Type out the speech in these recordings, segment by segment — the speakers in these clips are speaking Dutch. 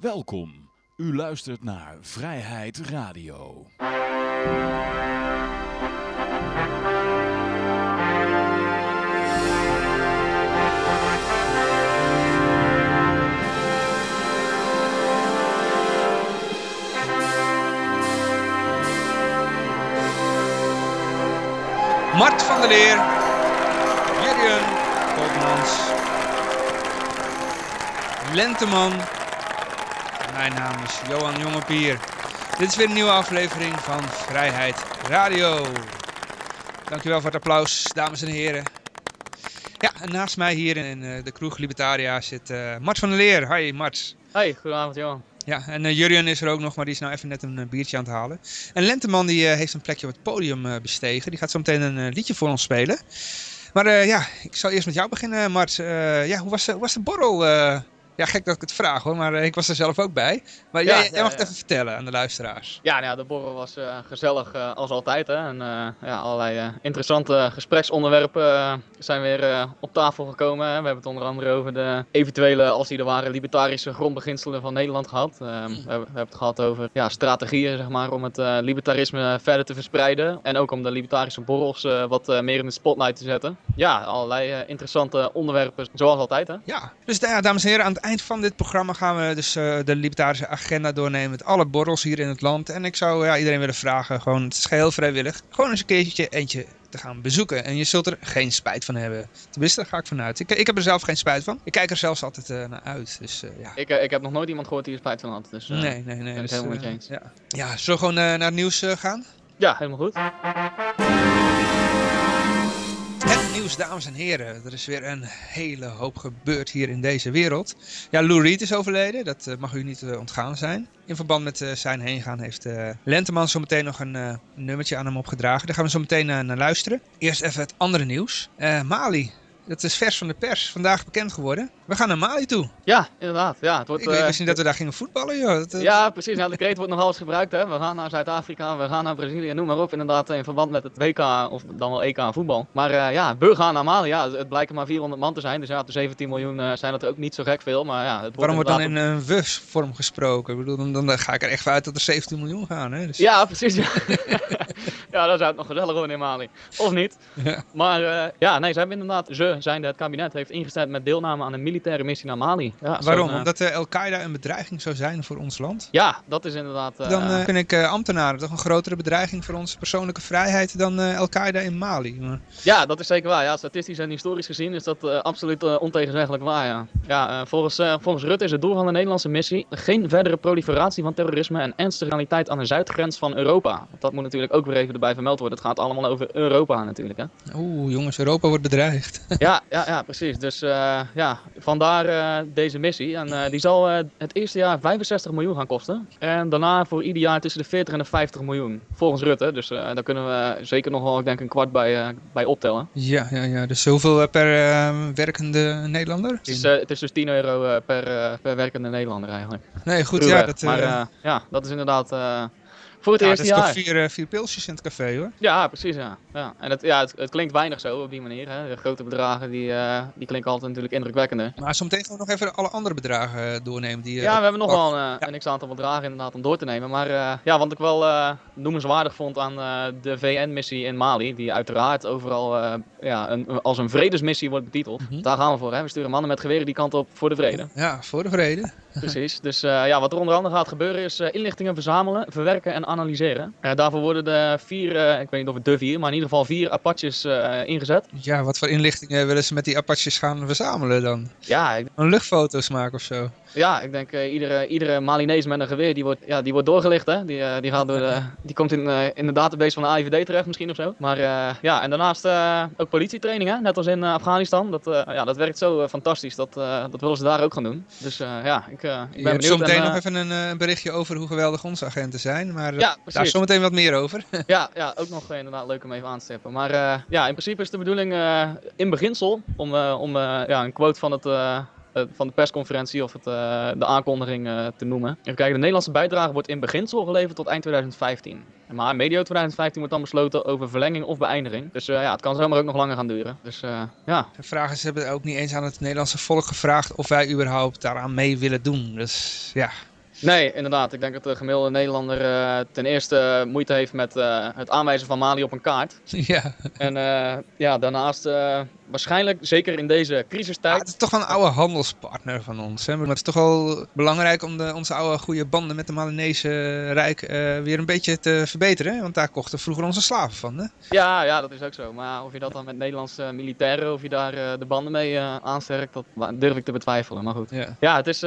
Welkom. U luistert naar Vrijheid Radio. Mart van der Leer, Jurjen Koopmans, Lenteman. Mijn naam is Johan Jongepier. Dit is weer een nieuwe aflevering van Vrijheid Radio. Dankjewel voor het applaus, dames en heren. Ja, en naast mij hier in eh, de kroeg Libertaria zit eh, Mart van der Leer. Hi Mart. Hey, goedenavond Johan. Ja, en uh, Jurjen is er ook nog, maar die is nou even net een uh, biertje aan het halen. En Lenteman die uh, heeft een plekje op het podium bestegen. Die gaat zo meteen een liedje voor ons spelen. Maar ja, ik zal eerst met jou beginnen, Mart. ja, hoe was, hoe was de borrel ja, gek dat ik het vraag hoor, maar ik was er zelf ook bij. Maar Ja, jij, mag het even vertellen aan de luisteraars. Ja, nou de borrel was eh, gezellig eh, als altijd. Hè. En eh, ja, allerlei eh, interessante gespreksonderwerpen eh, zijn weer eh, op tafel gekomen. Hè. We hebben het onder andere over de eventuele, als die er waren, libertarische grondbeginselen van Nederland gehad. Eh, we, hebben, het gehad over ja, strategieën zeg maar, om het eh, libertarisme verder te verspreiden. En ook om de libertarische borrels eh, wat eh, meer in de spotlight te zetten. Ja, allerlei eh, interessante onderwerpen, zoals altijd. Hè. Ja, dus ja, dames en heren, aan het eind van dit programma gaan we dus eh, de libertarische agenda doornemen met alle borrels hier in het land. En ik zou ja, iedereen willen vragen, gewoon, het is geheel vrijwillig, gewoon eens een keertje eentje te gaan bezoeken. En je zult er geen spijt van hebben. Tenminste, daar ga ik vanuit. Ik, ik heb er zelf geen spijt van. Ik kijk er zelfs altijd eh, naar uit. Dus eh, ja. Ik, ik heb nog nooit iemand gehoord die er spijt van had. Dus, eh, nee, nee, nee. ben ik dus, helemaal met je eens. Ja, ja zullen we gewoon eh, naar het nieuws eh, gaan? Ja, helemaal goed. Nieuws, dames en heren. Er is weer een hele hoop gebeurd hier in deze wereld. Ja, Lou Reed is overleden. Dat eh, mag u niet eh, ontgaan zijn. In verband met eh, zijn heengaan heeft Lenteman zo meteen nog een nummertje aan hem opgedragen. Daar gaan we zo meteen naar luisteren. Eerst even het andere nieuws. Mali. Dat is vers van de pers. Vandaag bekend geworden. We gaan naar Mali toe. Ja, inderdaad. Ja, het wordt, Ik, ik eh, wist niet dat we daar gingen voetballen, joh. Dat, eh, Ja, precies. Ja, de kreet wordt nogal eens gebruikt. Hè. We gaan naar Zuid-Afrika, we gaan naar Brazilië, noem maar op. Inderdaad, in verband met het WK of dan wel EK voetbal. Maar eh, ja, we gaan naar Mali. Ja, het blijken maar 400 man te zijn. Dus ja, de 17 miljoen eh, zijn dat er ook niet zo gek veel. Maar ja, het wordt Waarom wordt dan in een WUS-vorm gesproken? Ik bedoel, dan, dan ga ik er echt van uit dat er 17 miljoen gaan. Hè? Dus, Ja, precies. Ja. ja, dan zou het nog gezellig worden in Mali. Of niet. Ja. Maar eh, ja, nee, ze hebben inderdaad, ze zijn het kabinet, heeft ingestemd met deelname aan een militaire missie naar Mali. Ja, Waarom? eh, Omdat eh, Al-Qaeda een bedreiging zou zijn voor ons land? Ja, dat is inderdaad... eh, Dan vind ik ambtenaren toch een grotere bedreiging voor onze persoonlijke vrijheid dan Al-Qaeda in Mali. Maar, Ja, dat is zeker waar. Ja, statistisch en historisch gezien is dat absoluut ontegenzeggelijk waar. Ja. Ja, volgens, volgens Rutte is het doel van de Nederlandse missie geen verdere proliferatie van terrorisme en ernstige realiteit aan de zuidgrens van Europa. Dat moet natuurlijk ook weer even erbij vermeld worden. Het gaat allemaal over Europa natuurlijk. Hè? Oeh, jongens, Europa wordt bedreigd. ja, ja, ja, precies. Dus eh, ja, vandaar eh, deze missie. En eh, die zal het eerste jaar 65 miljoen gaan kosten. En daarna voor ieder jaar tussen de 40 en de 50 miljoen. Volgens Rutte. Dus daar kunnen we zeker nog wel, ik denk, een kwart bij, bij optellen. ja, ja, ja. Dus hoeveel eh, per werkende Nederlander? Het is, het is dus 10 euro per, per werkende Nederlander eigenlijk. nee, goed, ja. Dat, maar ja, dat is inderdaad voor het ja, dat eerste is jaar. toch vier, eh, vier pilsjes in het café, hoor. Ja, precies. Ja. Ja. En het, ja, het, het klinkt weinig zo op die manier. Hè. De grote bedragen die, eh, die klinken altijd natuurlijk indrukwekkender. Maar zometeen gaan we nog even alle andere bedragen eh, doornemen. Die, Ja, we hebben nog wel een, eh, een x-aantal bedragen inderdaad om door te nemen. Maar ja, wat ik wel eh, noemenswaardig vond aan de VN-missie in Mali, die uiteraard overal ja, een, als een vredesmissie wordt betiteld. Mhm. Daar gaan we voor. Hè. We sturen mannen met geweren die kant op voor de vrede. Ja, voor de vrede. Precies. Dus eh, ja, wat er onder andere gaat gebeuren is eh, inlichtingen verzamelen, verwerken en analyseren. Eh, daarvoor worden de vier, ik weet niet of het de vier, maar in ieder geval vier Apaches ingezet. Ja, wat voor inlichtingen willen ze met die Apaches gaan verzamelen dan? Ja, ik, Een luchtfoto's maken of zo? Ja, ik denk eh, iedere, iedere Malinees met een geweer die wordt, ja, die wordt doorgelicht. Hè? Die, eh, die, gaat door de, die komt in, eh, in de database van de AIVD terecht misschien of zo. Maar ja, en daarnaast ook politietraining, hè? net als in Afghanistan. Dat, ja, dat werkt zo fantastisch. Dat, dat willen ze daar ook gaan doen. Dus ja, ik, ik Je ben hebt benieuwd. zometeen en, nog even een, berichtje over hoe geweldig onze agenten zijn. Maar Ja, daar zometeen wat meer over. Ja, ja, ook nog inderdaad leuk om even aan te stippen. Maar ja, in principe is de bedoeling in beginsel om, om ja, een quote van het, van de persconferentie of het, eh, de aankondiging eh, te noemen. Even kijken, de Nederlandse bijdrage wordt in beginsel geleverd tot eind 2015. Maar medio 2015 wordt dan besloten over verlenging of beëindiging. Dus ja, het kan zomaar ook nog langer gaan duren. Dus ja. De vraag is, ze hebben ook niet eens aan het Nederlandse volk gevraagd of wij überhaupt daaraan mee willen doen. Dus ja, Nee, inderdaad. Ik denk dat de gemiddelde Nederlander uh, ten eerste moeite heeft met uh, het aanwijzen van Mali op een kaart. Ja. En ja, daarnaast waarschijnlijk, zeker in deze crisistijd... Ah, het is toch wel een oude handelspartner van ons. Hè? Maar het is toch wel belangrijk om de, onze oude goede banden met de Malinese Rijk weer een beetje te verbeteren. Hè? Want daar kochten vroeger onze slaven van. Hè? Ja, ja, dat is ook zo. Maar of je dat dan met Nederlandse militairen, of je daar de banden mee aansterkt, dat durf ik te betwijfelen. Maar goed. Ja, ja het is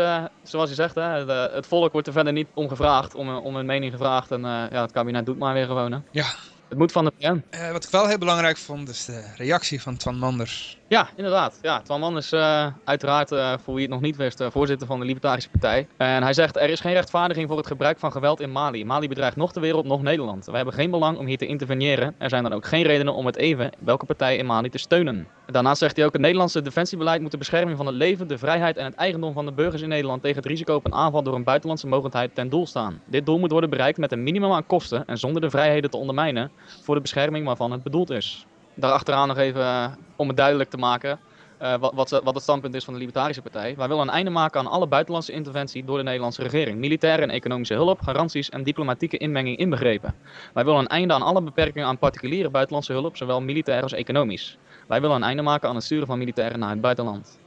zoals je zegt, hè, de, het volk wordt er verder niet om gevraagd, om, om een mening gevraagd. En ja, het kabinet doet maar weer gewoon. Hè. Ja, het moet van de pen. Uh, wat ik wel heel belangrijk vond, is de reactie van Twan Manders. Ja, inderdaad. Ja, Twan Manders, uh, uiteraard, uh, voor wie het nog niet wist, voorzitter van de Libertarische Partij. En hij zegt, er is geen rechtvaardiging voor het gebruik van geweld in Mali. Mali bedreigt nog de wereld, nog Nederland. We hebben geen belang om hier te interveneren. Er zijn dan ook geen redenen om het even welke partij in Mali te steunen. Daarnaast zegt hij ook, het Nederlandse defensiebeleid moet de bescherming van het leven, de vrijheid en het eigendom van de burgers in Nederland tegen het risico op een aanval door een buitenlandse mogendheid ten doel staan. Dit doel moet worden bereikt met een minimum aan kosten en zonder de vrijheden te ondermijnen voor de bescherming waarvan het bedoeld is. Daarachteraan nog even uh, om het duidelijk te maken uh, wat, wat, wat, het standpunt is van de Libertarische Partij. Wij willen een einde maken aan alle buitenlandse interventie door de Nederlandse regering. Militaire en economische hulp, garanties en diplomatieke inmenging inbegrepen. Wij willen een einde aan alle beperkingen aan particuliere buitenlandse hulp, zowel militair als economisch. Wij willen een einde maken aan het sturen van militairen naar het buitenland.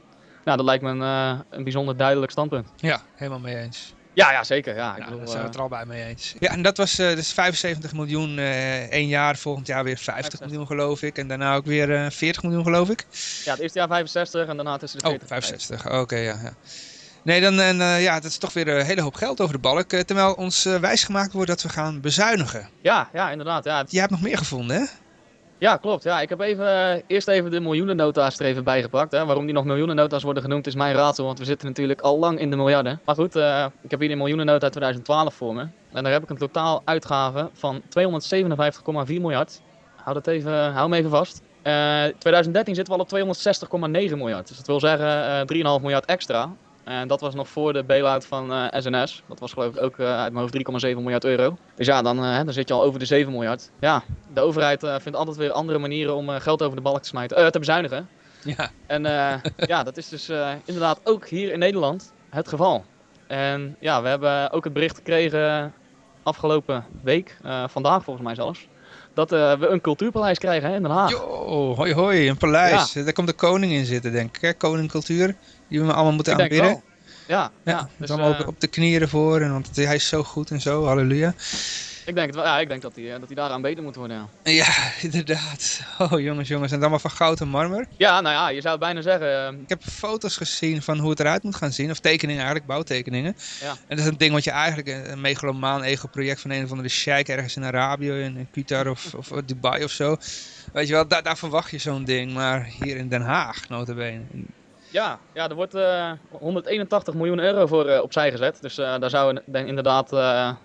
Nou, dat lijkt me een, een bijzonder duidelijk standpunt. Ja, helemaal mee eens. Ja, ja zeker. Ja, bedoel, daar zijn we het er al bij mee eens. Ja, en dat was uh, dus 75 miljoen uh, één jaar, volgend jaar weer 50 65. miljoen geloof ik. En daarna ook weer uh, 40 miljoen geloof ik. Ja, het eerste jaar 65 en daarna tussen de 40 Oh, 65. Oké, okay, ja, ja. Nee, dan en, ja, dat is toch weer een hele hoop geld over de balk. terwijl ons wijsgemaakt wordt dat we gaan bezuinigen. Ja, ja, inderdaad. Ja. Jij hebt nog meer gevonden, hè? Ja, klopt. Ja, ik heb even, uh, eerst even de miljoenennota's er even bijgepakt. Hè. Waarom die nog miljoenennota's worden genoemd is mijn raadsel, want we zitten natuurlijk al lang in de miljarden. Maar goed, uh, ik heb hier de miljoenennota uit 2012 voor me. En daar heb ik een totaal uitgave van 257,4 miljard. Hou, dat even, hou me even vast. Uh, 2013 zitten we al op 260,9 miljard. Dus dat wil zeggen 3,5 miljard extra. En dat was nog voor de bailout van uh, SNS. Dat was geloof ik ook uh, uit mijn hoofd 3,7 miljard euro. Dus ja, dan, uh, dan zit je al over de 7 miljard. Ja, de overheid vindt altijd weer andere manieren om geld over de balk te smijten. te bezuinigen. Ja. En ja, dat is dus inderdaad ook hier in Nederland het geval. En ja, we hebben ook het bericht gekregen afgelopen week, vandaag volgens mij zelfs. Dat we een cultuurpaleis krijgen hè, in Den Haag. Jo, hoi hoi, een paleis. Ja. Daar komt de koning in zitten denk ik. Hè? Koning cultuur die we allemaal moeten aanbidden. Ja, ja, ja. Dus, allemaal uh, op de knieën ervoor, en, want hij is zo goed en zo, halleluja. Ik denk, het wel, ja, ik denk dat hij, dat hij daaraan beter moet worden. Ja. ja, inderdaad. Oh jongens, jongens. En het allemaal van goud en marmer. Ja, nou ja, je zou het bijna zeggen. Ik heb foto's gezien van hoe het eruit moet gaan zien. Of tekeningen eigenlijk, bouwtekeningen. Ja. En dat is een ding wat je eigenlijk, een megalomaan ego-project van een of andere sheik ergens in Arabië, in Qatar of, of Dubai of zo. Weet je wel, daar, daar verwacht je zo'n ding. Maar hier in Den Haag, notabene. Ja, ja, er wordt uh, 181 miljoen euro voor uh, opzij gezet. Dus uh, daar zou inderdaad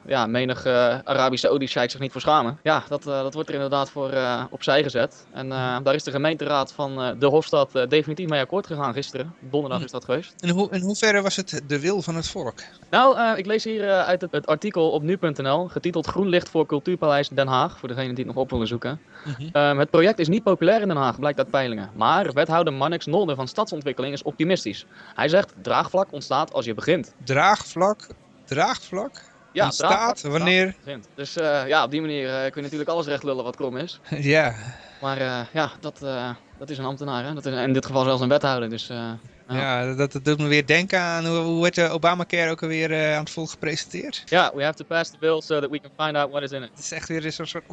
ja, menig Arabische oliesheiks zich niet voor schamen. Ja, dat, dat wordt er inderdaad voor opzij gezet. En daar is de gemeenteraad van de Hofstad definitief mee akkoord gegaan gisteren. Donderdag is dat geweest. En hoe, in hoeverre was het de wil van het volk? Nou, ik lees hier uit het, het, artikel op nu.nl, getiteld Groen licht voor Cultuurpaleis Den Haag. Voor degenen die het nog op willen zoeken. -hmm. het project is niet populair in Den Haag, blijkt uit peilingen. Maar wethouder Mannix Nolde van Stadsontwikkeling is optimistisch. Hij zegt, draagvlak ontstaat als je begint. Draagvlak? Draagvlak? Ja, ontstaat draagvlak, wanneer? Begint. Dus uh, ja, op die manier uh, kun je natuurlijk alles recht lullen wat krom is. ja. Maar uh, ja, dat, dat is een ambtenaar. Hè? Dat is in dit geval zelfs een wethouder. Dus, ja, ja dat, dat, doet me weer denken aan hoe, hoe werd Obamacare ook alweer aan het volk gepresenteerd. Ja, we have to pass the bill so that we can find out what is in it. Het is echt weer een soort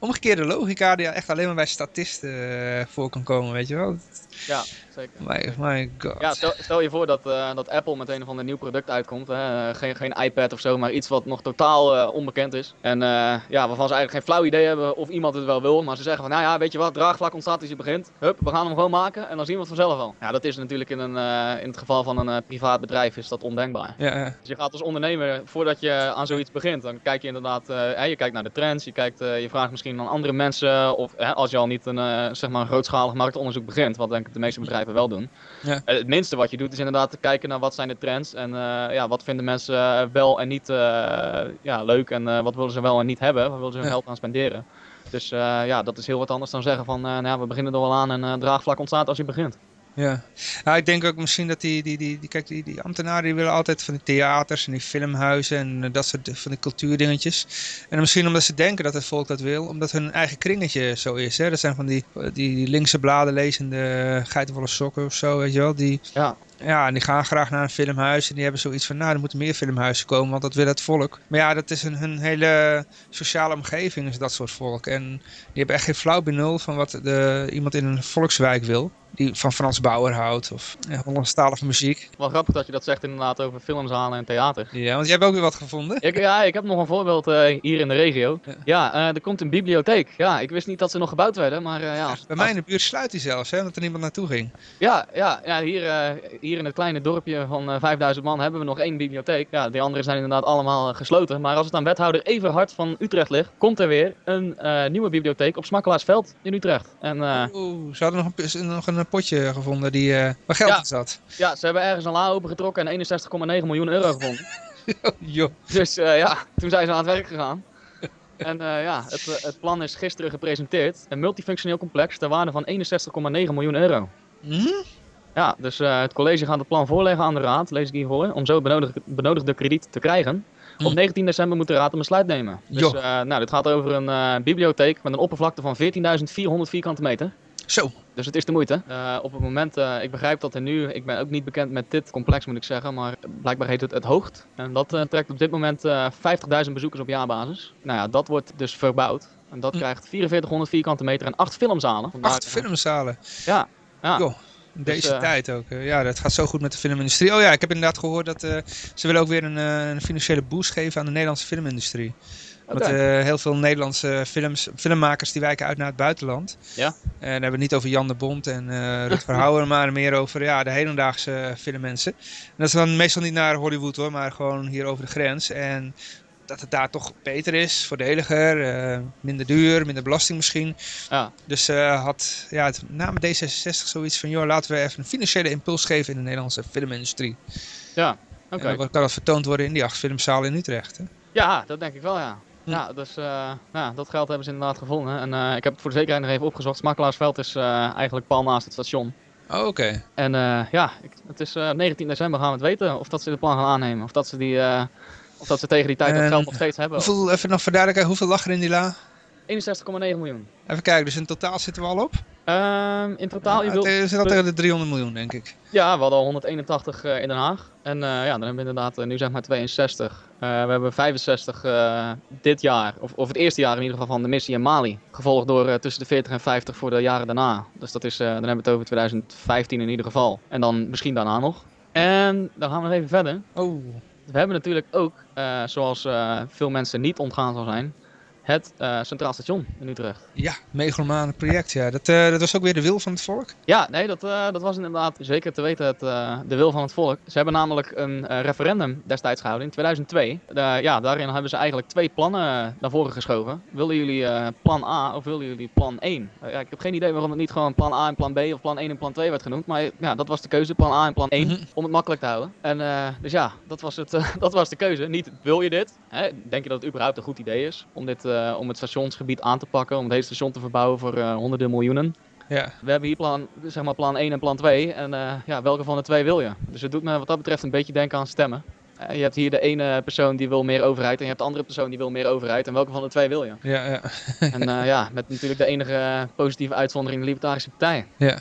omgekeerde logica die echt alleen maar bij statisten voor kan komen, weet je wel. Ja, zeker. My, my god. Ja, stel, stel je voor dat, uh, dat Apple met een of ander nieuw product uitkomt. Hè? Geen, geen iPad of zo, maar iets wat nog totaal uh, onbekend is. En uh, ja, waarvan ze eigenlijk geen flauw idee hebben of iemand het wel wil. Maar ze zeggen van, nou ja, weet je wat, draagvlak ontstaat als je begint. Hup, we gaan hem gewoon maken en dan zien we het vanzelf al. Ja, dat is natuurlijk in, een, in het geval van een privaat bedrijf is dat ondenkbaar. Ja, ja. Dus je gaat als ondernemer, voordat je aan zoiets begint, dan kijk je inderdaad, je kijkt naar de trends. Je, kijkt, je vraagt misschien aan andere mensen of als je al niet een, zeg maar een grootschalig marktonderzoek begint. Wat denk ik de meeste bedrijven wel doen. Ja. Eh, het minste wat je doet is inderdaad te kijken naar wat zijn de trends en eh, ja, wat vinden mensen eh, wel en niet ja, leuk en wat willen ze wel en niet hebben, waar willen ze hun geld aan spenderen. Dus ja, dat is heel wat anders dan zeggen van, nou ja, we beginnen er wel aan en draagvlak ontstaat als je begint. Ja, nou, ik denk ook misschien dat die, die, die, die, kijk, die, die ambtenaren die willen altijd van die theaters en die filmhuizen en eh, dat soort van die cultuurdingetjes. En misschien omdat ze denken dat het volk dat wil, omdat hun eigen kringetje zo is. Hè? Dat zijn van die, die, die linkse bladen lezende geitenvolle sokken of zo, weet je wel. Die, Ja, ja, en die gaan graag naar een filmhuis en die hebben zoiets van, nou, er moeten meer filmhuizen komen, want dat wil het volk. Maar ja, dat is een, hun hele sociale omgeving, is dat soort volk. En die hebben echt geen flauw benul van wat de, iemand in een volkswijk wil. Die van Frans Bauer houdt of ja, Hollandstalige muziek. wel grappig dat je dat zegt inderdaad over filmzalen en theater. Ja, want jij hebt ook weer wat gevonden. Ik, ja, ik heb nog een voorbeeld eh, hier in de regio. Ja. Ja, eh, er komt een bibliotheek. Ja, ik wist niet dat ze nog gebouwd werden, maar eh, ja. Bij mij in de buurt sluit hij zelfs, hè, omdat er niemand naartoe ging. Ja, ja, ja hier, hier in het kleine dorpje van eh 5000 man hebben we nog één bibliotheek. Ja, die andere zijn inderdaad allemaal gesloten. Maar als het aan wethouder Everhard van Utrecht ligt, komt er weer een nieuwe bibliotheek op Smakkelaarsveld in Utrecht. En eh, Oeh, nog een, nog een potje gevonden die, eh, waar geld Ja. in zat. ja, ze hebben ergens een la opengetrokken en 61,9 miljoen euro gevonden. Joh. Dus eh, ja, toen zijn ze aan het werk gegaan. En eh, ja, het, het plan is gisteren gepresenteerd. Een multifunctioneel complex ter waarde van 61,9 miljoen euro. Hm? Ja, dus het college gaat het plan voorleggen aan de raad, lees ik hiervoor, om zo benodigde, benodigde krediet te krijgen. Op Hm. 19 december moet de raad een besluit nemen. Dus Jo. eh, nou, dit gaat over een bibliotheek met een oppervlakte van 14.400 vierkante meter. Zo. Dus het is de moeite. Eh, op het moment, eh, ik begrijp dat er nu, ik ben ook niet bekend met dit complex moet ik zeggen, maar blijkbaar heet het het Hoogt. En dat eh, trekt op dit moment eh 50.000 bezoekers op jaarbasis. Nou ja, dat wordt dus verbouwd. En dat Hm. krijgt 4400 vierkante meter en 8 filmzalen. Vandaar, Acht filmzalen. Ja, ja. Dus, deze tijd ook. Ja, dat gaat zo goed met de filmindustrie. Oh ja, ik heb inderdaad gehoord dat eh, ze willen ook weer een, eh, een financiële boost geven aan de Nederlandse filmindustrie. Want eh, heel veel Nederlandse films, filmmakers die wijken uit naar het buitenland. Ja. En dan hebben we het niet over Jan de Bond en eh Rut Verhouwer, maar meer over ja, de hedendaagse filmmensen. En dat is dan meestal niet naar Hollywood hoor, maar gewoon hier over de grens. En dat het daar toch beter is, voordeliger, eh, minder duur, minder belasting misschien. Ja. Dus eh, had ja, het naam D66 zoiets van, joh, laten we even een financiële impuls geven in de Nederlandse filmindustrie. Ja, oké. En dan kan dat vertoond worden in die acht filmzalen in Utrecht. Hè? Ja, dat denk ik wel, ja. Hm. Ja, dus eh, ja, dat geld hebben ze inderdaad gevonden. En eh, ik heb het voor de zekerheid nog even opgezocht. Smakkelaarsveld is eh, eigenlijk pal naast het station. Oh, oké. En ja, ik, het is eh, 19 december gaan we het weten of dat ze dit plan gaan aannemen. Of dat ze, die, of dat ze tegen die tijd dat geld nog steeds hebben. Hoeveel, even nog verduidelijken, hoeveel lag er in die la? 61,9 miljoen. Even kijken, dus in totaal zitten we al op? Ehm, in totaal, je Ja, wilt... zit al tegen de 300 miljoen, denk ik. Ja, we hadden al 181 eh, in Den Haag. En eh, ja, dan hebben we inderdaad eh, nu zeg maar 62. Eh, we hebben 65 eh, dit jaar, of, of het eerste jaar in ieder geval van de missie in Mali. Gevolgd door tussen de 40 en 50 voor de jaren daarna. Dus dat is, dan hebben we het over 2015 in ieder geval. En dan misschien daarna nog. En dan gaan we nog even verder. Oh, We hebben natuurlijk ook, zoals veel mensen niet ontgaan zal zijn, het eh, Centraal Station in Utrecht. ja, megalomane project, ja. Dat, eh, dat was ook weer de wil van het volk. Ja, nee, dat, eh, dat was inderdaad zeker te weten het, de wil van het volk. Ze hebben namelijk een referendum destijds gehouden in 2002. Eh, ja, daarin hebben ze eigenlijk twee plannen naar voren geschoven. Willen jullie plan A of willen jullie plan 1? Eh, ja, ik heb geen idee waarom het niet gewoon plan A en plan B of plan 1 en plan 2 werd genoemd. Maar ja, dat was de keuze, plan A en plan 1, Mhm. om het makkelijk te houden. En dus ja, dat was, het, dat was de keuze. Niet wil je dit? Hè? Denk je dat het überhaupt een goed idee is om, dit, eh, om het stationsgebied aan te pakken, om het hele station te verbouwen voor eh, honderden miljoenen? Ja, We hebben hier plan, zeg maar plan 1 en plan 2. En eh, ja, welke van de twee wil je? Dus het doet me wat dat betreft een beetje denken aan stemmen. Je hebt hier de ene persoon die wil meer overheid en je hebt de andere persoon die wil meer overheid. En welke van de twee wil je? ja, ja. En ja, met natuurlijk de enige positieve uitzondering de Libertarische Partij. ja.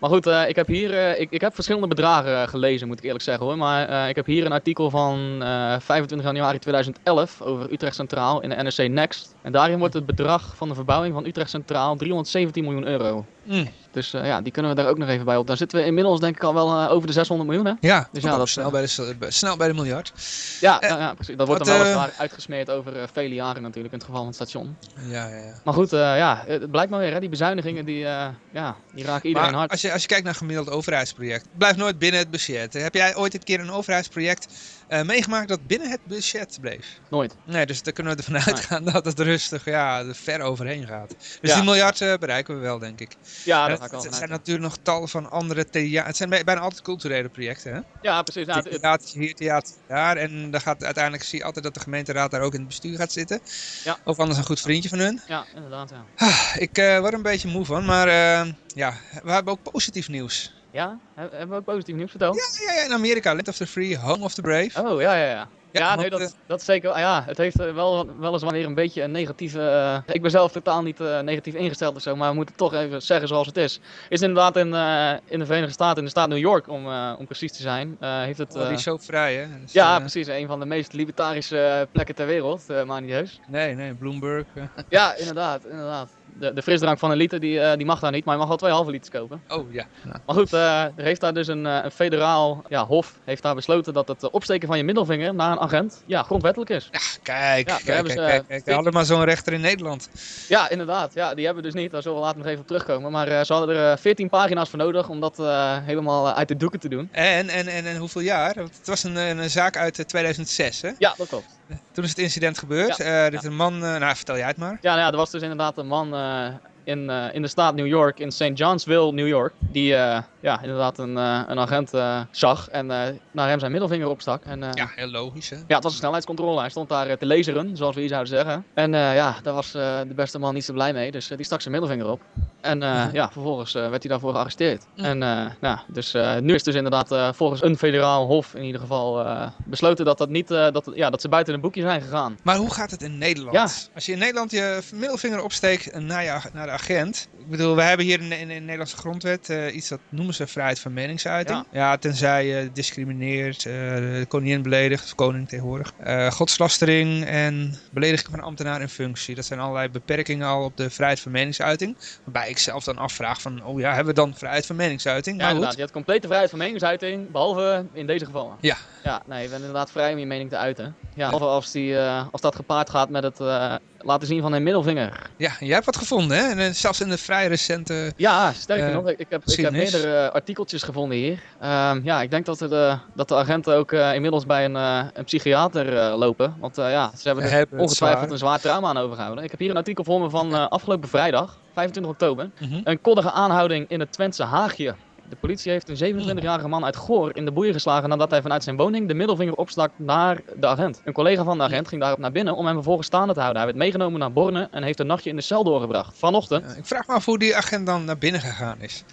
Maar goed, eh, ik heb hier eh, ik, ik heb verschillende bedragen gelezen, moet ik eerlijk zeggen hoor. Maar eh, ik heb hier een artikel van eh, 25 januari 2011 over Utrecht Centraal in de NRC Next. En daarin wordt het bedrag van de verbouwing van Utrecht Centraal 317 miljoen euro. Mm. Dus eh, ja, die kunnen we daar ook nog even bij op. Daar zitten we inmiddels denk ik al wel eh, over de 600 miljoen hè? Ja, Dus ja, op, dat, snel, eh, bij de, snel bij de miljard. Ja, ja, ja, precies. Dat wordt dan weliswaar uitgesmeerd over vele jaren natuurlijk in het geval van het station. Ja, ja, ja. Maar goed, ja, het blijkt maar weer hè, die bezuinigingen die, ja, die raken iedereen Maar hard. als je, als je kijkt naar een gemiddeld overheidsproject, blijf nooit binnen het budget. Heb jij ooit een keer een overheidsproject eh, meegemaakt dat binnen het budget bleef? Nooit. Nee, dus daar kunnen we ervan Nee. uitgaan dat het rustig ja, er ver overheen gaat. Dus Ja. die miljard eh, bereiken we wel, denk ik. Ja, daar ga ik het zijn natuurlijk nog tal van andere theater. Het zijn bij- bijna altijd culturele projecten, hè? Ja, precies. Het- Theater hier, theater daar. En dan gaat uiteindelijk zie je altijd dat de gemeenteraad daar ook in het bestuur gaat zitten. Ja. Of anders een goed vriendje van hun. ja, inderdaad. Ja. Ik eh, word er een beetje moe van, maar eh, ja, we hebben ook positief nieuws. Ja, he- hebben we ook positief nieuws verteld? Ja, ja, in Amerika, Land of the Free, Home of the Brave. Oh, ja, ja, ja. Ja, Ja, nee, dat, dat is zeker. Ja, het heeft eh, wel, weliswaar weer een beetje een negatieve. eh, ik ben zelf totaal niet eh, negatief ingesteld of zo, maar we moeten het toch even zeggen zoals het is. Is inderdaad in, eh, in de Verenigde Staten, in de staat New York om, eh, om precies te zijn, eh, heeft het. Oh, die eh, is zo vrij, hè? Dus, ja, eh, precies. Een van de meest libertarische eh, plekken ter wereld, uh, Manieus. Nee, nee, Bloomberg. eh. Ja, inderdaad, inderdaad. De, de frisdrank van een liter die, eh, die mag daar niet, maar je mag wel twee halve liters kopen. Oh ja. Maar goed, eh, er heeft daar dus een, eh, een federaal ja, hof heeft daar besloten dat het opsteken van je middelvinger naar een agent ja, grondwettelijk is. Ja, kijk, Ja, kijk, hebben kijk, ze, kijk, kijk. We hadden maar zo'n rechter in Nederland. Ja, inderdaad. Ja, die hebben we dus niet. Daar zullen we later nog even op terugkomen. Maar eh, ze hadden er eh, 14 pagina's voor nodig om dat helemaal uit de doeken te doen. En, en, en, en hoeveel jaar? Want het was een, een zaak uit eh, 2006, hè? Ja, dat klopt. Toen is het incident gebeurd. Ja, Eh, er is een man, eh, nou vertel jij het maar. Ja, nou ja, er was dus inderdaad een man eh, in, eh, in de staat New York, in St. Johnsville, New York, die eh, ja, inderdaad een, eh, een agent zag en naar hem zijn middelvinger opstak. En, Ja, heel logisch, hè? Ja, het was een snelheidscontrole. Hij stond daar te laseren, zoals we hier zouden zeggen. En ja, daar was de beste man niet zo blij mee. Dus die stak zijn middelvinger op. En Mhm. ja, vervolgens werd hij daarvoor gearresteerd. Mhm. En nou, dus nu is dus inderdaad volgens een federaal hof in ieder geval besloten dat, dat, niet, dat, ja, dat ze buiten een boekje zijn gegaan. Maar hoe gaat het in Nederland? Ja. Als je in Nederland je middelvinger opsteekt naar, je, naar agent. Ik bedoel, we hebben hier in, in, in de Nederlandse grondwet eh, iets dat noemen ze vrijheid van meningsuiting. Ja, tenzij je discrimineert, eh, de koningin beledigt, of koning tegenwoordig. Eh, godslastering en belediging van ambtenaar in functie. Dat zijn allerlei beperkingen al op de vrijheid van meningsuiting. Waarbij ik zelf dan afvraag van, oh ja, hebben we dan vrijheid van meningsuiting? Ja, Maar inderdaad. Je hebt complete vrijheid van meningsuiting, behalve in deze gevallen. Ja. Ja, nee, je bent inderdaad vrij om je mening te uiten. Ja, behalve als, die, als dat gepaard gaat met het laten zien van een middelvinger. Ja, jij hebt wat gevonden, hè? En, eh, zelfs in de vrij recente... Ja, sterker Eh, nog, ik, heb, ik heb meerdere eh, artikeltjes gevonden hier. Ehm, ja, ik denk dat, er de, dat de agenten ook inmiddels bij een, een psychiater lopen. Want ja, ze hebben er hebben ongetwijfeld een zwaar trauma aan overgehouden. Ik heb hier een artikel voor me van afgelopen vrijdag, 25 oktober. Mhm. Een koddige aanhouding in het Twentse Haagje. De politie heeft een 27-jarige man uit Goor in de boeien geslagen nadat hij vanuit zijn woning de middelvinger opstak naar de agent. Een collega van de agent ging daarop naar binnen om hem vervolgens staande te houden. Hij werd meegenomen naar Borne en heeft een nachtje in de cel doorgebracht. Vanochtend Ja, ik vraag me af hoe die agent dan naar binnen gegaan is.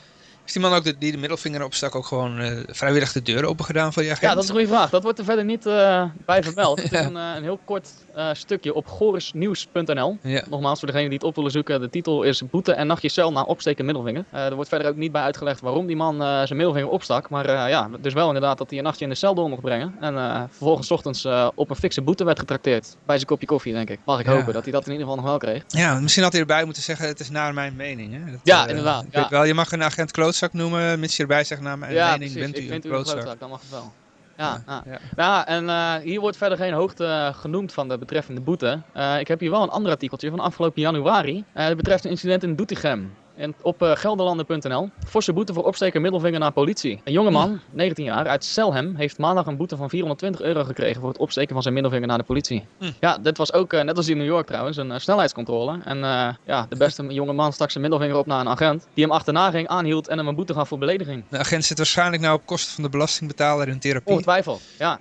Is die man ook de, die de middelvinger opstak ook gewoon eh, vrijwillig de deur open gedaan voor die agent? Ja, dat is een goede vraag. Dat wordt er verder niet eh, bij vermeld. Het is een, eh, een heel kort eh, stukje op gorisnieuws.nl. Ja. Nogmaals, voor degene die het op willen zoeken, de titel is Boete en nachtje cel na opsteken middelvinger. Eh, er wordt verder ook niet bij uitgelegd waarom die man eh, zijn middelvinger opstak. Maar ja, dus wel inderdaad dat hij een nachtje in de cel door mocht brengen. En vervolgens ochtends op een fikse boete werd getrakteerd. Bij zijn kopje koffie, denk ik. Mag ik Ja. hopen dat hij dat in ieder geval nog wel kreeg. Ja, misschien had hij erbij moeten zeggen, het is naar mijn mening. Hè? Dat, Ja, inderdaad, ja. wel, je mag een agent klootzak noemen, mits je erbij zegt, naar mijn mening precies. bent u ik een klootzak. klootzak, dan mag het wel. Ja, ja. Ja. Ja, en eh, hier wordt verder geen hoogte eh, genoemd van de betreffende boete. Eh, ik heb hier wel een ander artikeltje van afgelopen januari. Eh dat betreft een incident in Doetinchem. En op eh, gelderlanden.nl. Forse boete voor opsteken middelvinger naar politie. Een jonge man, 19 jaar, uit Selhem, heeft maandag een boete van 420 euro gekregen voor het opsteken van zijn middelvinger naar de politie. Hm. Ja, dit was ook, eh, net als in New York trouwens, een eh, snelheidscontrole. En ja, de beste jonge man stak zijn middelvinger op naar een agent, die hem achterna ging, aanhield en hem een boete gaf voor belediging. De agent zit waarschijnlijk nou op kosten van de belastingbetaler in therapie. Ongetwijfeld, ja.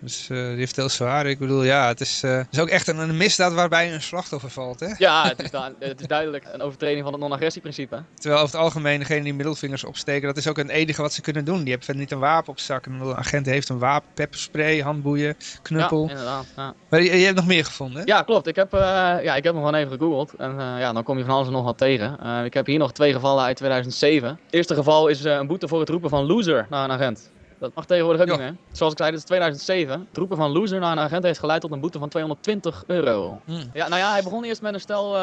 Dus die heeft heel zwaar. Ik bedoel, ja, het is, het is ook echt een, een misdaad waarbij een slachtoffer valt. Hè? Ja, het is, het is duidelijk een overtreding van het Terwijl over het algemeen degene die middelvingers opsteken, dat is ook het enige wat ze kunnen doen. Die hebben verder niet een wapen op zak. Een agent heeft een wapen, pepperspray, handboeien, knuppel. Ja, inderdaad. Ja. Maar je, je hebt nog meer gevonden, ja, klopt. Ik heb, eh, ja, ik heb hem gewoon even gegoogeld. En eh, ja, dan kom je van alles en nog wat tegen. Eh, ik heb hier nog twee gevallen uit 2007. Het eerste geval is een boete voor het roepen van loser naar een agent. Dat mag tegenwoordig ook Ja. niet meer. Zoals ik zei, dit is 2007. Het roepen van loser naar een agent heeft geleid tot een boete van 220 euro. Hmm. Ja, nou ja, hij begon eerst met een stel eh,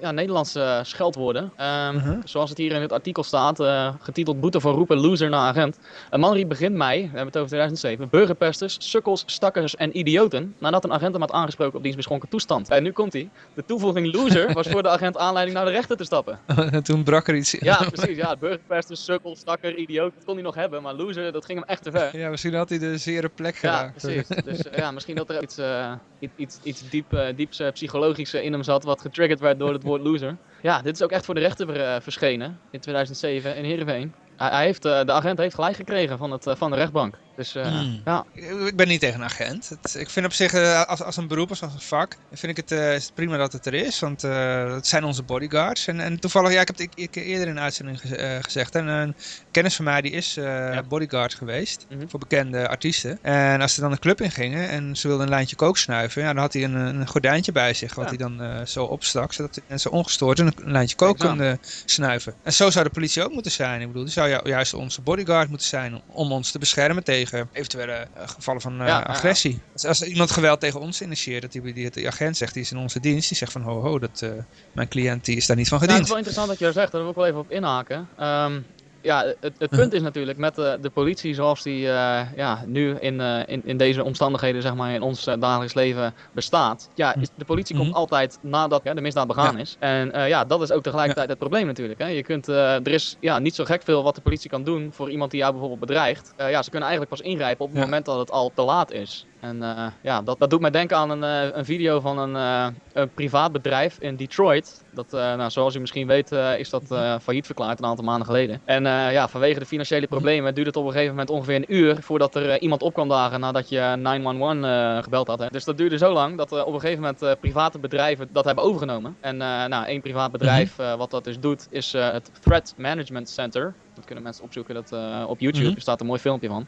ja, Nederlandse scheldwoorden. Mhm. Zoals het hier in het artikel staat, eh, getiteld boete voor roepen loser naar agent. Een man riep begin mei, we hebben het over 2007, burgerpesters, sukkels, stakkers en idioten, nadat een agent hem had aangesproken op diens beschonken toestand. En nu komt hij. De toevoeging loser was voor de agent aanleiding naar de rechter te stappen. En toen brak er iets in. Ja, precies. Ja, burgerpesters, sukkels, stakker, idioot, dat kon hij nog hebben. Maar loser, dat ging hem echt te ver. Ja, misschien had hij de zere plek Ja, geraakt. precies. Dus eh, ja, misschien dat er iets, eh, iets, iets, iets diep, eh, dieps psychologisch in hem zat, wat getriggerd werd door het woord loser. Ja, dit is ook echt voor de rechter verschenen in 2007 in Heerenveen. Hij, hij heeft, de agent heeft gelijk gekregen van, het, van de rechtbank. Dus eh, Hmm. ja, Ik ben niet tegen een agent. Het, ik vind op zich, eh, als, als een beroep, als een vak, vind ik het, eh, is het prima dat het er is. Want eh het zijn onze bodyguards. En, en toevallig, ja, ik heb het ik, ik eerder in de uitzending gez- eh, gezegd. En een kennis van mij, die is eh, Ja. bodyguard geweest. Mhm. Voor bekende artiesten. En als ze dan de club in gingen en ze wilden een lijntje kook snuiven. Ja, dan had hij een, een gordijntje bij zich. Wat Ja. hij dan eh, zo opstak. Zodat mensen ongestoord een, een lijntje kook konden snuiven. En zo zou de politie ook moeten zijn. Ik bedoel, die zou ju- juist onze bodyguard moeten zijn. Om ons te beschermen tegen eventuele eh, gevallen van eh, Ja, agressie. Als, als iemand geweld tegen ons initieert, dat die, die, die agent zegt, die is in onze dienst, die zegt van ho ho, dat, eh, mijn cliënt die is daar niet van Nou, het is gediend. wel interessant dat je dat zegt, daar wil ik wel even op inhaken. Ehm, ja, het, het punt is natuurlijk met de, de politie zoals die eh, ja, nu in, eh, in, in deze omstandigheden zeg maar, in ons eh, dagelijks leven bestaat. Ja, is, de politie komt Mhm. altijd nadat ja, de misdaad begaan is. En eh, ja, dat is ook tegelijkertijd het probleem natuurlijk. Hè. Je kunt, eh, er is ja, niet zo gek veel wat de politie kan doen voor iemand die jou bijvoorbeeld bedreigt. Eh, ja, ze kunnen eigenlijk pas ingrijpen op het moment dat het al te laat is. En eh, ja, dat, dat doet mij denken aan een, eh, een video van een, eh, een privaat bedrijf in Detroit. Dat, nou, zoals u misschien weet, is dat failliet verklaard een aantal maanden geleden. En ja, vanwege de financiële problemen duurde het op een gegeven moment ongeveer een uur voordat er iemand op kwam dagen nadat je 911 eh, gebeld had. Hè. Dus dat duurde zo lang dat op een gegeven moment private bedrijven dat hebben overgenomen. En nou, één privaat bedrijf eh, wat dat dus doet, is het Threat Management Center. Dat kunnen mensen opzoeken dat, eh, op YouTube. Er staat een mooi filmpje van.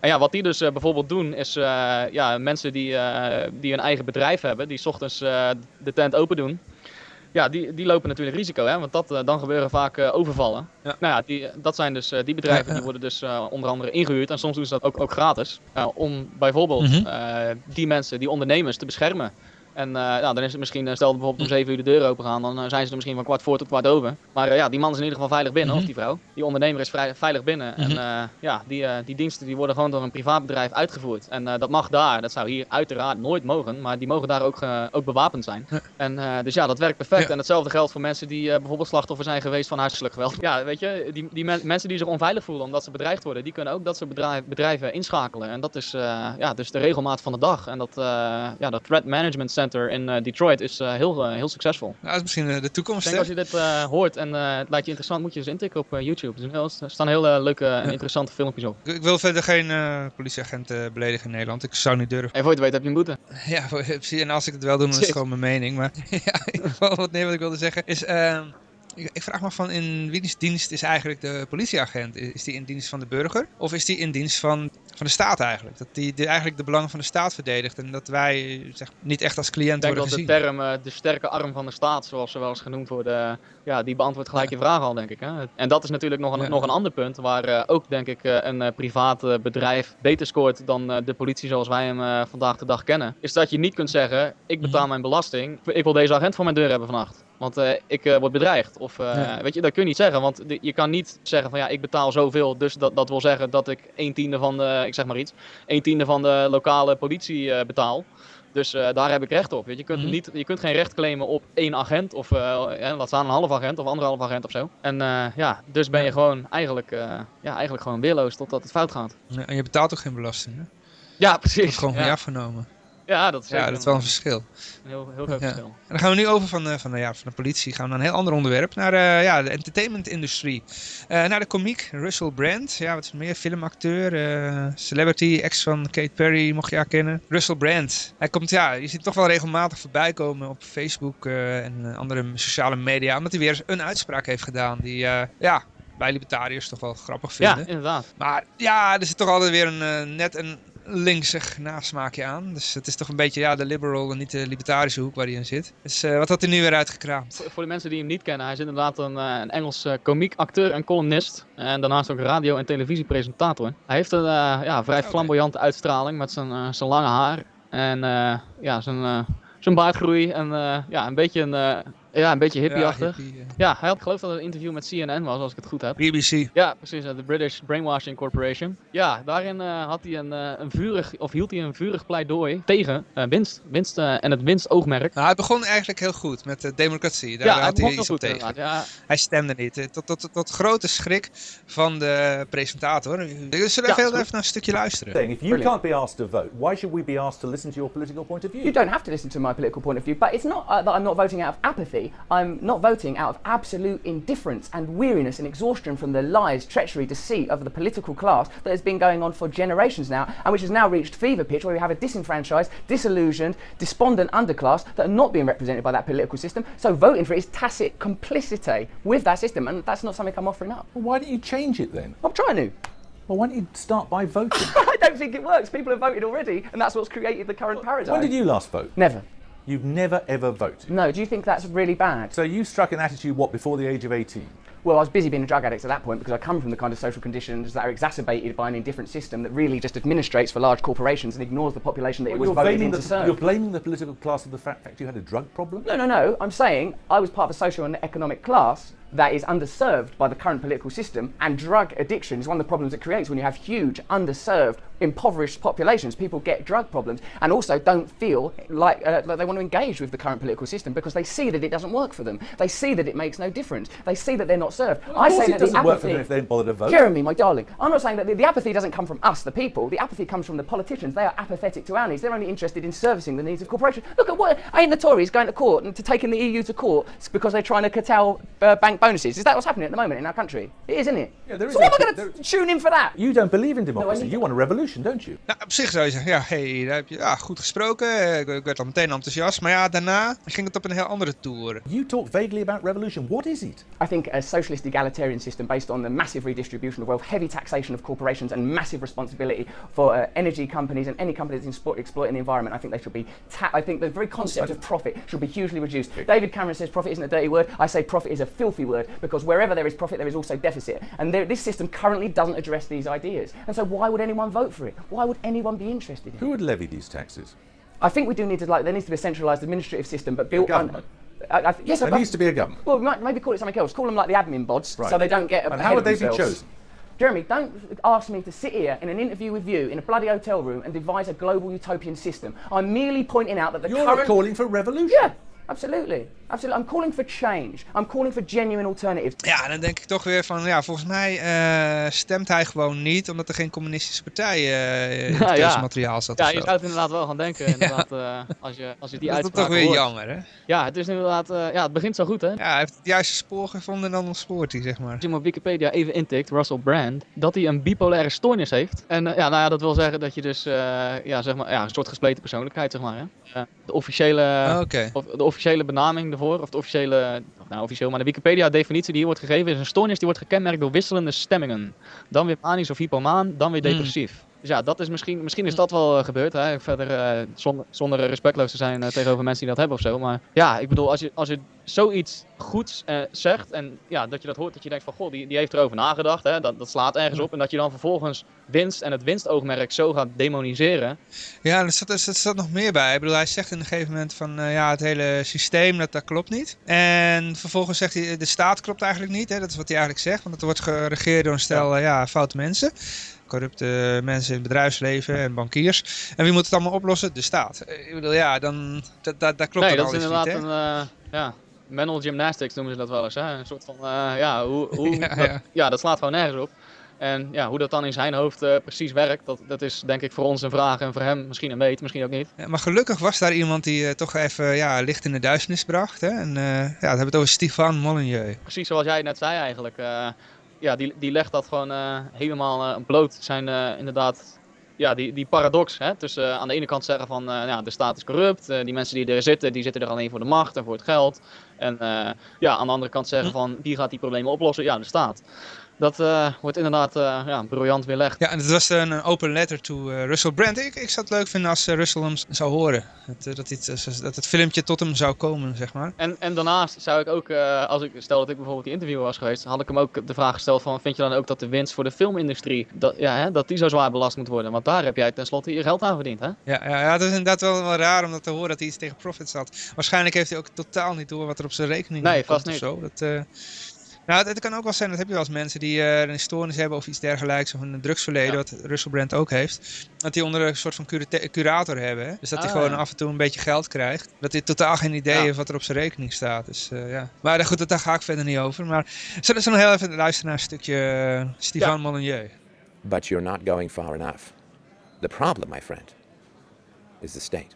En ja, wat die dus eh, bijvoorbeeld doen, is eh, ja, mensen die, eh, die een eigen bedrijf hebben, die 's ochtends eh, de tent open doen. Ja, die, die lopen natuurlijk risico, hè? want dat, eh, dan gebeuren vaak eh, overvallen. Ja. Nou ja, die, dat zijn dus eh, die bedrijven Ja, ja. die worden dus eh, onder andere ingehuurd en soms doen ze dat ook, ook gratis. eh, om bijvoorbeeld Mhm. eh, die mensen, die ondernemers te beschermen. En eh, dan is het misschien, eh, stel dat bijvoorbeeld om 7 uur de deur open gaan, dan eh, zijn ze er misschien van kwart voor tot kwart over. Maar ja, die man is in ieder geval veilig binnen, Mhm. of die vrouw. Die ondernemer is vrij, veilig binnen. En Mhm. ja, die, die diensten die worden gewoon door een privaatbedrijf uitgevoerd. En dat mag daar, dat zou hier uiteraard nooit mogen, maar die mogen daar ook, ook bewapend zijn. Ja. En dus ja, dat werkt perfect. Ja. En hetzelfde geldt voor mensen die bijvoorbeeld slachtoffer zijn geweest van huiselijk geweld. Ja, weet je, die, die men- mensen die zich onveilig voelen omdat ze bedreigd worden, die kunnen ook dat soort bedrijf, bedrijven inschakelen. En dat is ja, dus de regelmaat van de dag. En dat, ja, dat Threat Management Center in eh, Detroit is eh, heel, eh, heel succesvol. Nou, dat is misschien de Ik toekomst, denk hè? als je dit hoort en het lijkt je interessant, moet je eens intikken op YouTube. Er heel- er staan hele leuke en interessante filmpjes op. Ik, ik wil verder geen politieagent eh, beledigen in Nederland. Ik zou niet durven. En voor je het weet heb je een boete. Ja, precies. En als ik het wel doe, dan is het gewoon mijn mening. Maar ja, in ieder geval wat, nee, wat ik wilde zeggen is... ik, ik vraag me af van in wiens dienst is eigenlijk de politieagent? Is, is die in dienst van de burger? Of is die in dienst van, van de staat eigenlijk? Dat die de, eigenlijk de belangen van de staat verdedigt. En dat wij zeg, niet echt als Ik cliënt denk worden dat de gezien. term eh, de sterke arm van de staat, zoals ze wel eens genoemd worden, eh, ja, die beantwoordt gelijk je vraag al, denk ik. Hè? En dat is natuurlijk nog een, Ja. nog een ander punt, waar eh, ook, denk ik, een privaat bedrijf beter scoort dan de politie zoals wij hem vandaag de dag kennen. Is dat je niet kunt zeggen, ik betaal Mhm. mijn belasting, ik wil deze agent voor mijn deur hebben vannacht. Want eh, ik eh, word bedreigd. Of eh, Ja. weet je, dat kun je niet zeggen. Want je kan niet zeggen van ja, ik betaal zoveel. Dus dat, dat wil zeggen dat ik een tiende van de, ik zeg maar iets, een tiende van de lokale politie betaal. Dus daar heb ik recht op. Weet je. Je, kunt Mhm. niet, je kunt geen recht claimen op één agent. Of eh, laat staan een half agent of anderhalf agent of zo. En ja, dus ben je gewoon eigenlijk, ja, eigenlijk gewoon weerloos totdat het fout gaat. Ja, en je betaalt ook geen belasting. Hè? Ja, precies. wordt gewoon van ja. je afgenomen. Ja, dat is, Ja, dat is wel een verschil. een heel, heel groot Ja. verschil. En dan gaan we nu over van, de- van, de, ja, van de politie, gaan we naar een heel ander onderwerp, naar eh, ja, de entertainment-industrie. Eh, naar de komiek Russell Brand, ja, wat is er meer, filmacteur, eh, celebrity, ex van Kate Perry, mocht je haar kennen. Russell Brand, hij komt, ja, je ziet toch wel regelmatig voorbij komen op Facebook eh, en eh, andere sociale media, omdat hij weer een uitspraak heeft gedaan die, eh, ja, wij libertariërs toch wel grappig vinden. Ja, inderdaad. Maar ja, er zit toch altijd weer een, eh, net een linksig nasmaakje aan. Dus het is toch een beetje ja, de liberal en niet de libertarische hoek waar hij in zit. Dus eh, wat had hij nu weer uitgekraamd? Voor voor de mensen die hem niet kennen, hij is inderdaad een, eh, een Engels eh, komiek, acteur en columnist. En daarnaast ook radio- en televisiepresentator. Hij heeft een ja, vrij Oké. flamboyante uitstraling met zijn, zijn lange haar. En ja, zijn, zijn baardgroei. En ja, een beetje een, Ja, een beetje hippie-achtig. Ja, hippie, eh, Ja, hij had, ik geloof dat het een interview met CNN was, als ik het goed heb. BBC. Ja, precies, eh, de British Brainwashing Corporation. Ja, daarin eh, had hij een, eh, een vurig, of hield hij een vurig pleidooi tegen eh, winst. Winst eh, en het winstoogmerk. Nou, hij begon eigenlijk heel goed met de democratie. Daar ja, had hij begon iets op goed tegen. Ja, Hij stemde niet. Tot, tot, tot grote schrik van de presentator. Dus zullen we Ja, even, even naar een stukje luisteren? saying if you Brilliant. can't be asked to vote, why should we be asked to listen to your political point of view? You don't have to listen to my political point of view, but it's not uh, that I'm not voting out of apathy. I'm not voting out of absolute indifference and weariness and exhaustion from the lies, treachery, deceit of the political class that has been going on for generations now, and which has now reached fever pitch where we have a disenfranchised, disillusioned, despondent underclass that are not being represented by that political system. So voting for it is tacit complicity with that system, and that's not something I'm offering up. Well, why don't you change it then? I'm trying to. Well, why don't you start by voting? I don't think it works. People have voted already, and that's what's created the current paradigm. when did you last vote? Never. You've never ever voted. No, do you think that's really bad? So you struck an attitude what before the age of 18? Well, I was busy being a drug addict at that point because I come from the kind of social conditions that are exacerbated by an indifferent system that really just administrates for large corporations and ignores the population that it was voted in the, to serve. you're blaming the political class of the fact that you had a drug problem? No, no, no. I'm saying I was part of a social and economic class that is underserved by the current political system, and drug addiction is one of the problems it creates when you have huge, underserved, impoverished populations. People get drug problems and also don't feel like, uh, like they want to engage with the current political system because they see that it doesn't work for them. They see that it makes no difference. They see that they're not served. I of course say that the doesn't work for apathy- them if they don't bother to vote. Jeremy, my darling, I'm not saying that the, the apathy doesn't come from us, the people. The apathy comes from the politicians. They are apathetic to our needs. They're only interested in servicing the needs of corporations. Look at what ain't the Tories going to court and to taking the EU to court because they're trying to curtail uh, bank bonuses. Is that what's happening at the moment in our country? It is, isn't it? Yeah, there is so why am I going to tune in for that? You don't believe in democracy. need- you want a revolution, don't you? Nou, op zich zou je zeggen, ja, hey, daar heb je ja, goed gesproken. eh, Ik, ik werd al meteen enthousiast. Maar ja, daarna ging het op een heel andere toer. You talk vaguely about revolution. What is it? I think a socialist egalitarian system based on the massive redistribution of wealth, heavy taxation of corporations, and massive responsibility for uh, energy companies and any company that's explo- exploiting the environment. I think they should be. Ta- I think the very concept of profit should be hugely reduced. David Cameron says profit isn't a dirty word. I say profit is a filthy word because wherever there is profit, there is also deficit, and there, this system currently doesn't address these ideas. And so, why would anyone vote for it? Why would anyone be interested in it? Who would levy these taxes? I think we do need to like there needs to be a centralised administrative system, but built on. I, I, yes, There I- needs to be a government. well, we might maybe call it something else. Call them like the admin bods, Right. so they don't get. And how would they be chosen? Jeremy, don't ask me to sit here in an interview with you in a bloody hotel room and devise a global utopian system. I'm merely pointing out that the You're current. calling for revolution. yeah, absolutely, absolutely. I'm calling for change. I'm calling for genuine alternatives. Ja, dan denk ik toch weer van, ja, volgens mij eh, stemt hij gewoon niet, omdat er geen communistische partij eh, in het Ja, ja. keuzemateriaal zat ja je zo. zou het inderdaad wel gaan denken. Inderdaad, eh, als, je, als je die Dat is toch weer hoort. jammer, hè? Ja, het is inderdaad, eh, ja, het begint zo goed hè. Ja, hij heeft het juiste spoor gevonden en dan ontspoort hij, zeg maar. Als je hem op Wikipedia even intikt, Russell Brand, dat hij een bipolaire stoornis heeft. En ja, nou ja, dat wil zeggen dat je dus, eh, ja, zeg maar, ja, een soort gespleten persoonlijkheid, zeg maar. Hè? De, officiële, Oké. of de officiële benaming ervoor, of de officiële, of nou officieel, maar de Wikipedia-definitie die hier wordt gegeven, is een stoornis die wordt gekenmerkt door wisselende stemmingen. Dan weer manisch of hypomaan, dan weer Hmm. depressief. Dus ja, dat is misschien, misschien is dat wel eh, gebeurd. Hè? Verder eh, zonder, zonder respectloos te zijn eh, tegenover mensen die dat hebben of zo. Maar ja, ik bedoel, als je, als je zoiets goeds zegt en ja, dat je dat hoort, dat je denkt van goh, die, die heeft erover nagedacht. Hè? Dat, dat slaat ergens op. En dat je dan vervolgens winst en het winstoogmerk zo gaat demoniseren. Ja, er zat, er zat- nog meer bij. Ik bedoel, hij zegt in een gegeven moment van, ja, het hele systeem, dat, dat klopt niet. En vervolgens zegt hij, de staat klopt eigenlijk niet. Hè? Dat is wat hij eigenlijk zegt, want het wordt geregeerd door een stel, eh, ja, foute mensen. Corrupte mensen in het bedrijfsleven en bankiers. En wie moet het allemaal oplossen? De staat. Eh, Ik bedoel, ja, dan, dat, dat, dat klopt nee, dat is inderdaad niet, een, eh, ja, mental gymnastics noemen ze dat wel eens. Hè? Een soort van, eh, ja, hoe, hoe Ja, dat, ja. ja, dat slaat gewoon nergens op. En ja, hoe dat dan in zijn hoofd precies werkt, dat, dat is denk ik voor ons een vraag en voor hem misschien een weet, misschien ook niet. Ja, maar gelukkig was daar iemand die toch even ja, licht in de duisternis bracht. Hè? En ja, we hebben het over Stefan Molyneux. Precies zoals jij net zei eigenlijk. Ja, die, die legt dat gewoon eh, helemaal eh, bloot. Zijn eh, inderdaad ja, die, die paradox hè, tussen aan de ene kant zeggen van ja, de staat is corrupt, die mensen die er zitten, die zitten er alleen voor de macht en voor het geld. En ja, aan de andere kant zeggen van wie gaat die problemen oplossen? Ja, de staat. Dat eh, wordt inderdaad eh, ja, briljant weerlegd. Ja, en het was een open letter to eh, Russell Brand. Ik, ik zou het leuk vinden als Russell hem zou horen. Dat, dat, dit, eh, dat het filmpje tot hem zou komen, zeg maar. En, en daarnaast zou ik ook, als ik stel dat ik bijvoorbeeld die interviewer was geweest, had ik hem ook de vraag gesteld van, vind je dan ook dat de winst voor de filmindustrie, dat, ja, hè, dat die zo zwaar belast moet worden? Want daar heb jij tenslotte je geld aan verdiend, hè? Ja, ja, ja, het is inderdaad wel, wel raar om dat te horen dat hij iets tegen profits had. Waarschijnlijk heeft hij ook totaal niet door wat er op zijn rekening Nee, vast of niet. zo. Dat, nou, het, het kan ook wel zijn, dat heb je wel eens mensen die eh, een stoornis hebben of iets dergelijks, of een drugsverleden, Ja. wat Russell Brand ook heeft, dat die onder een soort van curator hebben. Hè? Dus dat hij Ah, gewoon ja. af en toe een beetje geld krijgt. Dat hij totaal geen idee Ja. heeft wat er op zijn rekening staat. Dus eh, ja. Maar eh, goed, dat- daar ga ik verder niet over. Maar zullen we nog heel even luisteren naar een stukje uh, Stefan Ja. Molyneux? But you're not going far enough. The problem, my friend, is the state.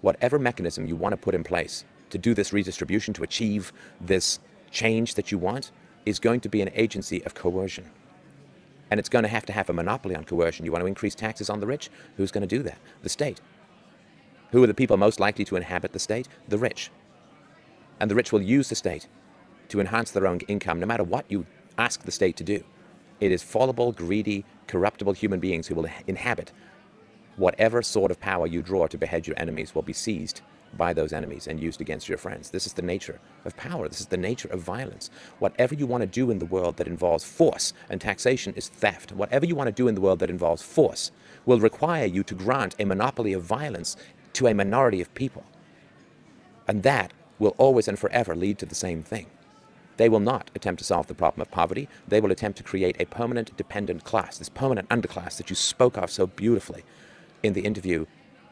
Whatever mechanism you want to put in place to do this redistribution, to achieve this change that you want, is going to be an agency of coercion. And it's going to have to have a monopoly on coercion. You want to increase taxes on the rich? Who's going to do that? The state. Who are the people most likely to inhabit the state? The rich. And the rich will use the state to enhance their own income, no matter what you ask the state to do. It is fallible, greedy, corruptible human beings who will inhabit whatever sort of power you draw to behead your enemies will be seized by those enemies and used against your friends. This is the nature of power. This is the nature of violence. Whatever you want to do in the world that involves force, and taxation is theft, whatever you want to do in the world that involves force will require you to grant a monopoly of violence to a minority of people. And that will always and forever lead to the same thing. They will not attempt to solve the problem of poverty. They will attempt to create a permanent dependent class. This permanent underclass that you spoke of so beautifully in the interview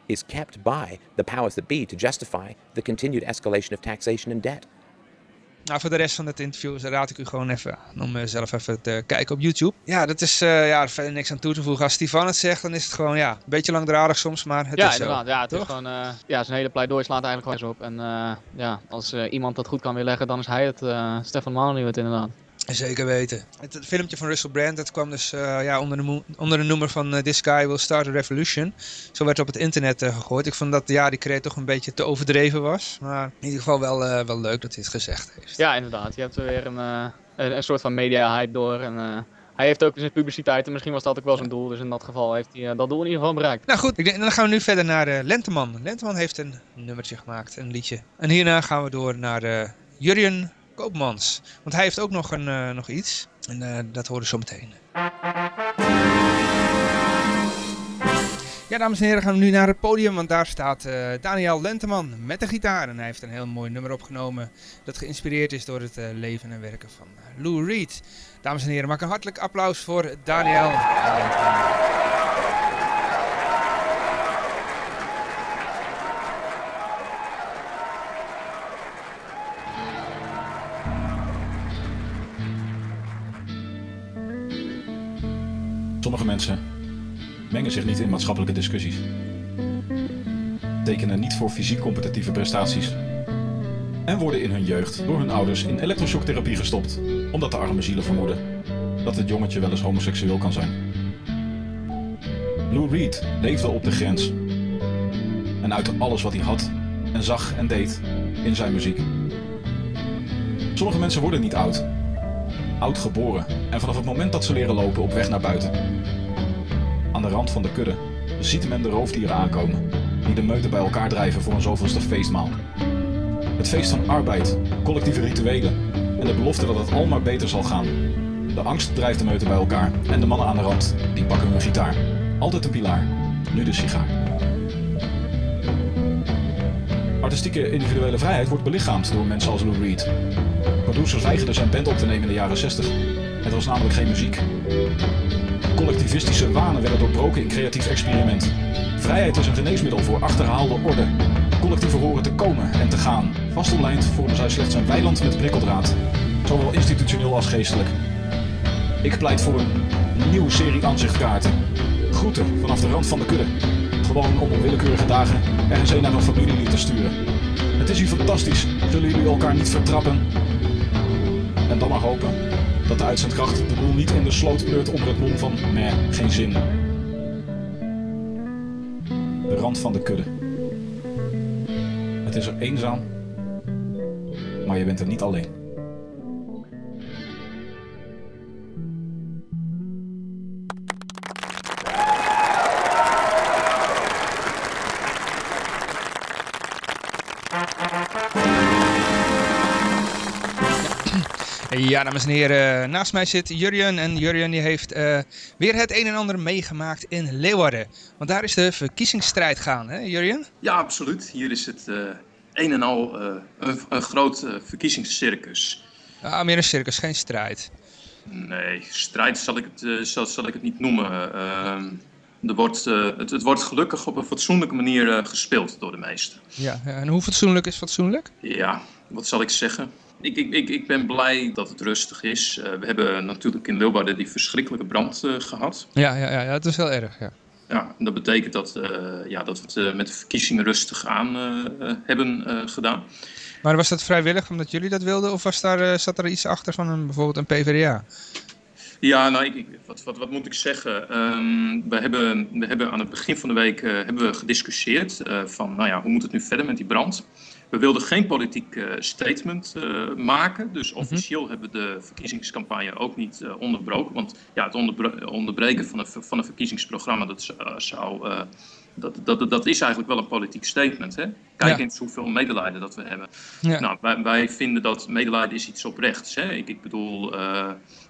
is kept by the powers that be to justify the continued escalation of taxation and debt. Nou, voor de rest van het interview raad ik u gewoon even aan om eh, zelf even te kijken op YouTube. Ja, dat is eh, ja, er verder niks aan toe te voegen. Als Stefan het zegt, dan is het gewoon ja, een beetje langdradig soms, maar het ja, is zo. inderdaad. Ja, het is toch? gewoon, eh, ja, zijn hele pleidooi slaat eigenlijk gewoon eens op. En eh, ja, als eh, iemand dat goed kan weerleggen, dan is hij het. eh Stefan Molyneux het inderdaad. Zeker weten. Het, het filmpje van Russell Brand, dat kwam dus eh, ja, onder, de onder de noemer van eh, This Guy Will Start a Revolution. Zo werd het op het internet eh, gegooid. Ik vond dat ja, die kreet toch een beetje te overdreven was. Maar in ieder geval wel, wel leuk dat hij het gezegd heeft. Ja, inderdaad. Je hebt er weer een, een, een soort van media-hype door. En, hij heeft ook zijn publiciteit en misschien was dat ook wel zijn doel. Dus in dat geval heeft hij dat doel in ieder geval bereikt. Nou goed, ik denk, dan gaan we nu verder naar eh, Lenteman. Lenteman heeft een nummertje gemaakt, een liedje. En hierna gaan we door naar eh Jurjen Koopmans. Want hij heeft ook nog, een, eh, nog iets. En eh, dat horen we zo meteen. Ja, dames en heren, gaan we nu naar het podium, want daar staat eh, Daniel Lenteman met de gitaar. En hij heeft een heel mooi nummer opgenomen dat geïnspireerd is door het leven en werken van Lou Reed. Dames en heren, maak een hartelijk applaus voor Daniel Lenteman. Zich niet in maatschappelijke discussies. Tekenen niet voor fysiek competitieve prestaties. En worden in hun jeugd door hun ouders in elektroshocktherapie gestopt, omdat de arme zielen vermoeden dat het jongetje wel eens homoseksueel kan zijn. Lou Reed leefde op de grens en uitte alles wat hij had en zag en deed in zijn muziek. Sommige mensen worden niet oud, oud geboren en vanaf het moment dat ze leren lopen op weg naar buiten. De rand van de kudde ziet men de roofdieren aankomen, die de meute bij elkaar drijven voor een zoveelste feestmaal. Het feest van arbeid, collectieve rituelen en de belofte dat het al maar beter zal gaan. De angst drijft de meute bij elkaar en de mannen aan de rand, die pakken hun gitaar. Altijd een pilaar, nu de sigaar. Artistieke individuele vrijheid wordt belichaamd door mensen als Lou Reed. Producers weigerden zijn band op te nemen in de jaren 60. Het was namelijk geen muziek. Collectivistische wanen werden doorbroken in creatief experiment. Vrijheid is een geneesmiddel voor achterhaalde orde. Collectieven horen te komen en te gaan. Vastomlijnd vormen zij slechts een weiland met prikkeldraad. Zowel institutioneel als geestelijk. Ik pleit voor een nieuwe serie aanzichtkaarten. Groeten vanaf de rand van de kudde. Gewoon om op willekeurige dagen ergens een naar een familielid te sturen. Het is hier fantastisch. Zullen jullie elkaar niet vertrappen? En dan maar hopen dat de uitzendkracht de boel niet in de sloot pleurt onder het mom van nee, geen zin. De rand van de kudde. Het is er eenzaam, maar je bent er niet alleen. Ja, dames en heren, naast mij zit Jurjen en Jurjen die heeft uh, weer het een en ander meegemaakt in Leeuwarden. Want daar is de verkiezingsstrijd gaan, hè Jurjen? Ja, absoluut. Hier is het uh, een en al uh, een, een, groot verkiezingscircus. Ah, meer een circus, geen strijd. Nee, strijd zal ik het, zal, zal ik het niet noemen. Ehm, er wordt, het, het, wordt gelukkig op een fatsoenlijke manier gespeeld door de meesten. Ja, en hoe fatsoenlijk is fatsoenlijk? Ja, wat zal ik zeggen? Ik, ik, ik, ik ben blij dat het rustig is. Uh, we hebben natuurlijk in Leeuwarden die verschrikkelijke brand uh, gehad. Ja, ja, ja, ja, het is heel erg. Ja, ja dat betekent dat, uh, ja, dat we het met de verkiezingen rustig aan hebben gedaan. Maar was dat vrijwillig omdat jullie dat wilden? Of was daar, zat er iets achter van een, bijvoorbeeld een PvdA? Ja, nou, ik, wat, wat, wat, moet ik zeggen? Um, we, hebben, we hebben aan het begin van de week hebben we gediscussieerd van, nou ja, hoe moet het nu verder met die brand? We wilden geen politiek uh, statement uh, maken, dus mhm. officieel hebben we de verkiezingscampagne ook niet uh, onderbroken. Want ja, het onderbre onderbreken van een, van een verkiezingsprogramma, dat zou, dat, dat, dat is eigenlijk wel een politiek statement. Hè? Kijk ja. eens hoeveel medelijden dat we hebben. Ja. Nou, wij, wij, vinden dat medelijden is iets oprechts. Hè? Ik, ik bedoel,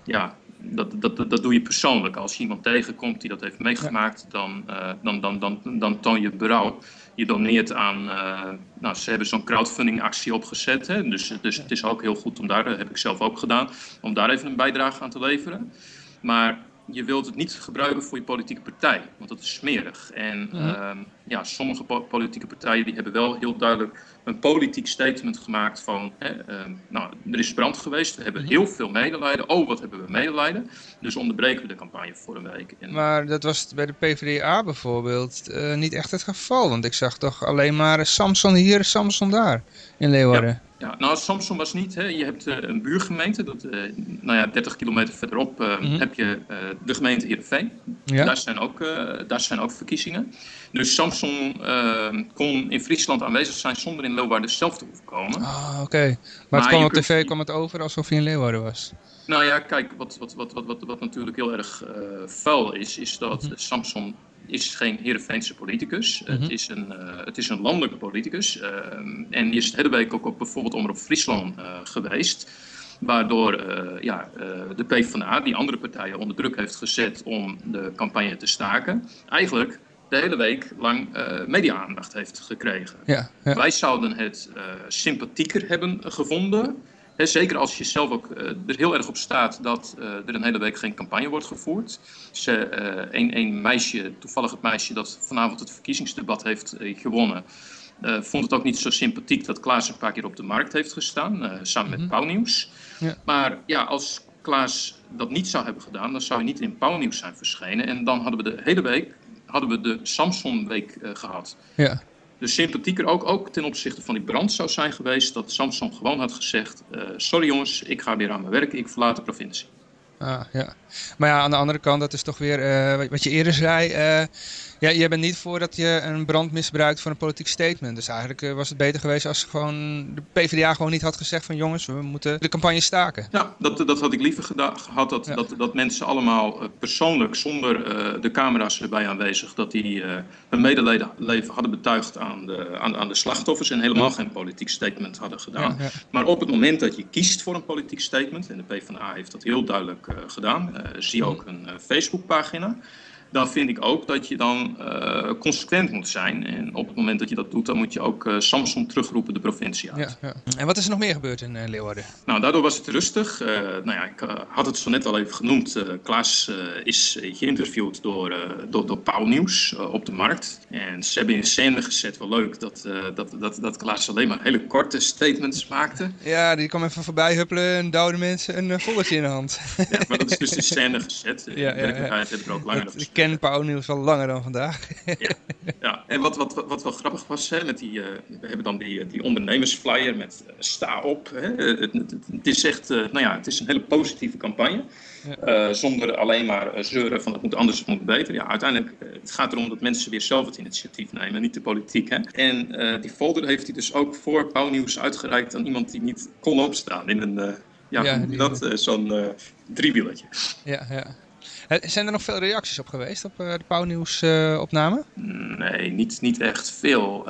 ja, dat, dat, dat, doe je persoonlijk. Als je iemand tegenkomt die dat heeft meegemaakt, dan, dan, dan, dan, dan toon je berouw je doneert aan, uh, nou, ze hebben zo'n crowdfunding actie opgezet. Hè? Dus, dus het is ook heel goed om daar, dat heb ik zelf ook gedaan, om daar even een bijdrage aan te leveren. Maar je wilt het niet gebruiken voor je politieke partij, want dat is smerig. En ja, uh, ja sommige po politieke partijen die hebben wel heel duidelijk een politiek statement gemaakt van, hè, uh, nou, er is brand geweest, we hebben mhm. heel veel medelijden. Oh, wat hebben we medelijden? Dus onderbreken we de campagne voor een week. En, maar dat was bij de PvdA bijvoorbeeld uh, niet echt het geval, want ik zag toch alleen maar Samson hier, Samson daar in Leeuwarden. Ja. Ja, nou, Samson was niet. Hè. Je hebt uh, een buurgemeente, dat, uh, nou ja, 30 kilometer verderop uh, mm -hmm. heb je de gemeente Heerenveen. Ja. Daar, zijn ook, daar zijn ook verkiezingen. Dus Samson kon in Friesland aanwezig zijn zonder in Leeuwarden zelf te hoeven komen. Ah, oké. Okay. Maar, maar, het kwam op tv kwam het over alsof hij in Leeuwarden was. Nou ja, kijk, wat, wat, wat, wat, wat, wat natuurlijk heel erg vuil is, is dat mm -hmm. Samson is geen Heerenveense politicus. Mm -hmm. het, is een, uh, het is een landelijke politicus. Uh, en die is de hele week ook op bijvoorbeeld Omroep Friesland uh, geweest. Waardoor ja, de PvdA, die andere partijen onder druk heeft gezet om de campagne te staken. Eigenlijk de hele week lang media-aandacht heeft gekregen. Ja, ja. Wij zouden het sympathieker hebben gevonden He, zeker als je zelf ook uh, er heel erg op staat dat uh, er een hele week geen campagne wordt gevoerd. Dus, uh, een, een, meisje, toevallig het meisje dat vanavond het verkiezingsdebat heeft gewonnen, vond het ook niet zo sympathiek dat Klaas een paar keer op de markt heeft gestaan, samen met mm -hmm. Pauwnieuws. Ja. Maar ja, als Klaas dat niet zou hebben gedaan, dan zou hij niet in Pauwnieuws zijn verschenen. En dan hadden we de hele week hadden we de Samson-week gehad. Ja dus sympathieker ook, ook ten opzichte van die brand zou zijn geweest dat Samson gewoon had gezegd: uh, Sorry jongens, ik ga weer aan mijn werk, ik verlaat de provincie. Ah, ja. Maar ja, aan de andere kant, dat is toch weer uh, wat je eerder zei. Uh, ja, je bent niet voor dat je een brand misbruikt voor een politiek statement. Dus eigenlijk uh, was het beter geweest als gewoon de PvdA gewoon niet had gezegd van jongens, we moeten de campagne staken. Ja, dat, dat had ik liever gehad. Dat, ja. dat, dat mensen allemaal uh, persoonlijk, zonder uh, de camera's erbij aanwezig, dat die hun medeleven hadden betuigd aan de, aan, aan de slachtoffers en helemaal geen politiek statement hadden gedaan. Ja, maar op het moment dat je kiest voor een politiek statement, en de PvdA heeft dat heel duidelijk gedaan, zie ook een Facebookpagina dan vind ik ook dat je dan uh, consequent moet zijn. En op het moment dat je dat doet, dan moet je ook uh, Samsung terugroepen de provincie uit. Ja, ja. En wat is er nog meer gebeurd in uh, Leeuwarden? Nou, daardoor was het rustig. nou ja, ik had het zo net al even genoemd. Klaas is geïnterviewd door, door, door Pauw Nieuws op de markt. En ze hebben in scène gezet, wel leuk, dat, dat, dat, dat Klaas alleen maar hele korte statements maakte. Ja, die kwam even voorbij huppelen en duwde mensen een volletje in de hand. ja, maar dat is dus in scène gezet. Ja, ja, werkelijkheid ja. er ook langer ken Pauwnieuws al langer dan vandaag. ja. ja, en wat, wat, wat, wel grappig was, hè, met die, uh, we hebben dan die, die ondernemersflyer met uh, sta op. Hè. Het, het, het, is echt, uh, nou ja, het is een hele positieve campagne. Ja. zonder alleen maar zeuren van het moet anders, het moet beter. Ja, uiteindelijk het gaat erom dat mensen weer zelf het initiatief nemen, niet de politiek. Hè. En die folder heeft hij dus ook voor Pauwnieuws uitgereikt aan iemand die niet kon opstaan in een, ja, ja die... dat, zo'n driewieletje. Ja, ja. Eh, Zijn er nog veel reacties op geweest op eh, de Pauwnieuws eh, opname? Nee, niet, niet echt veel.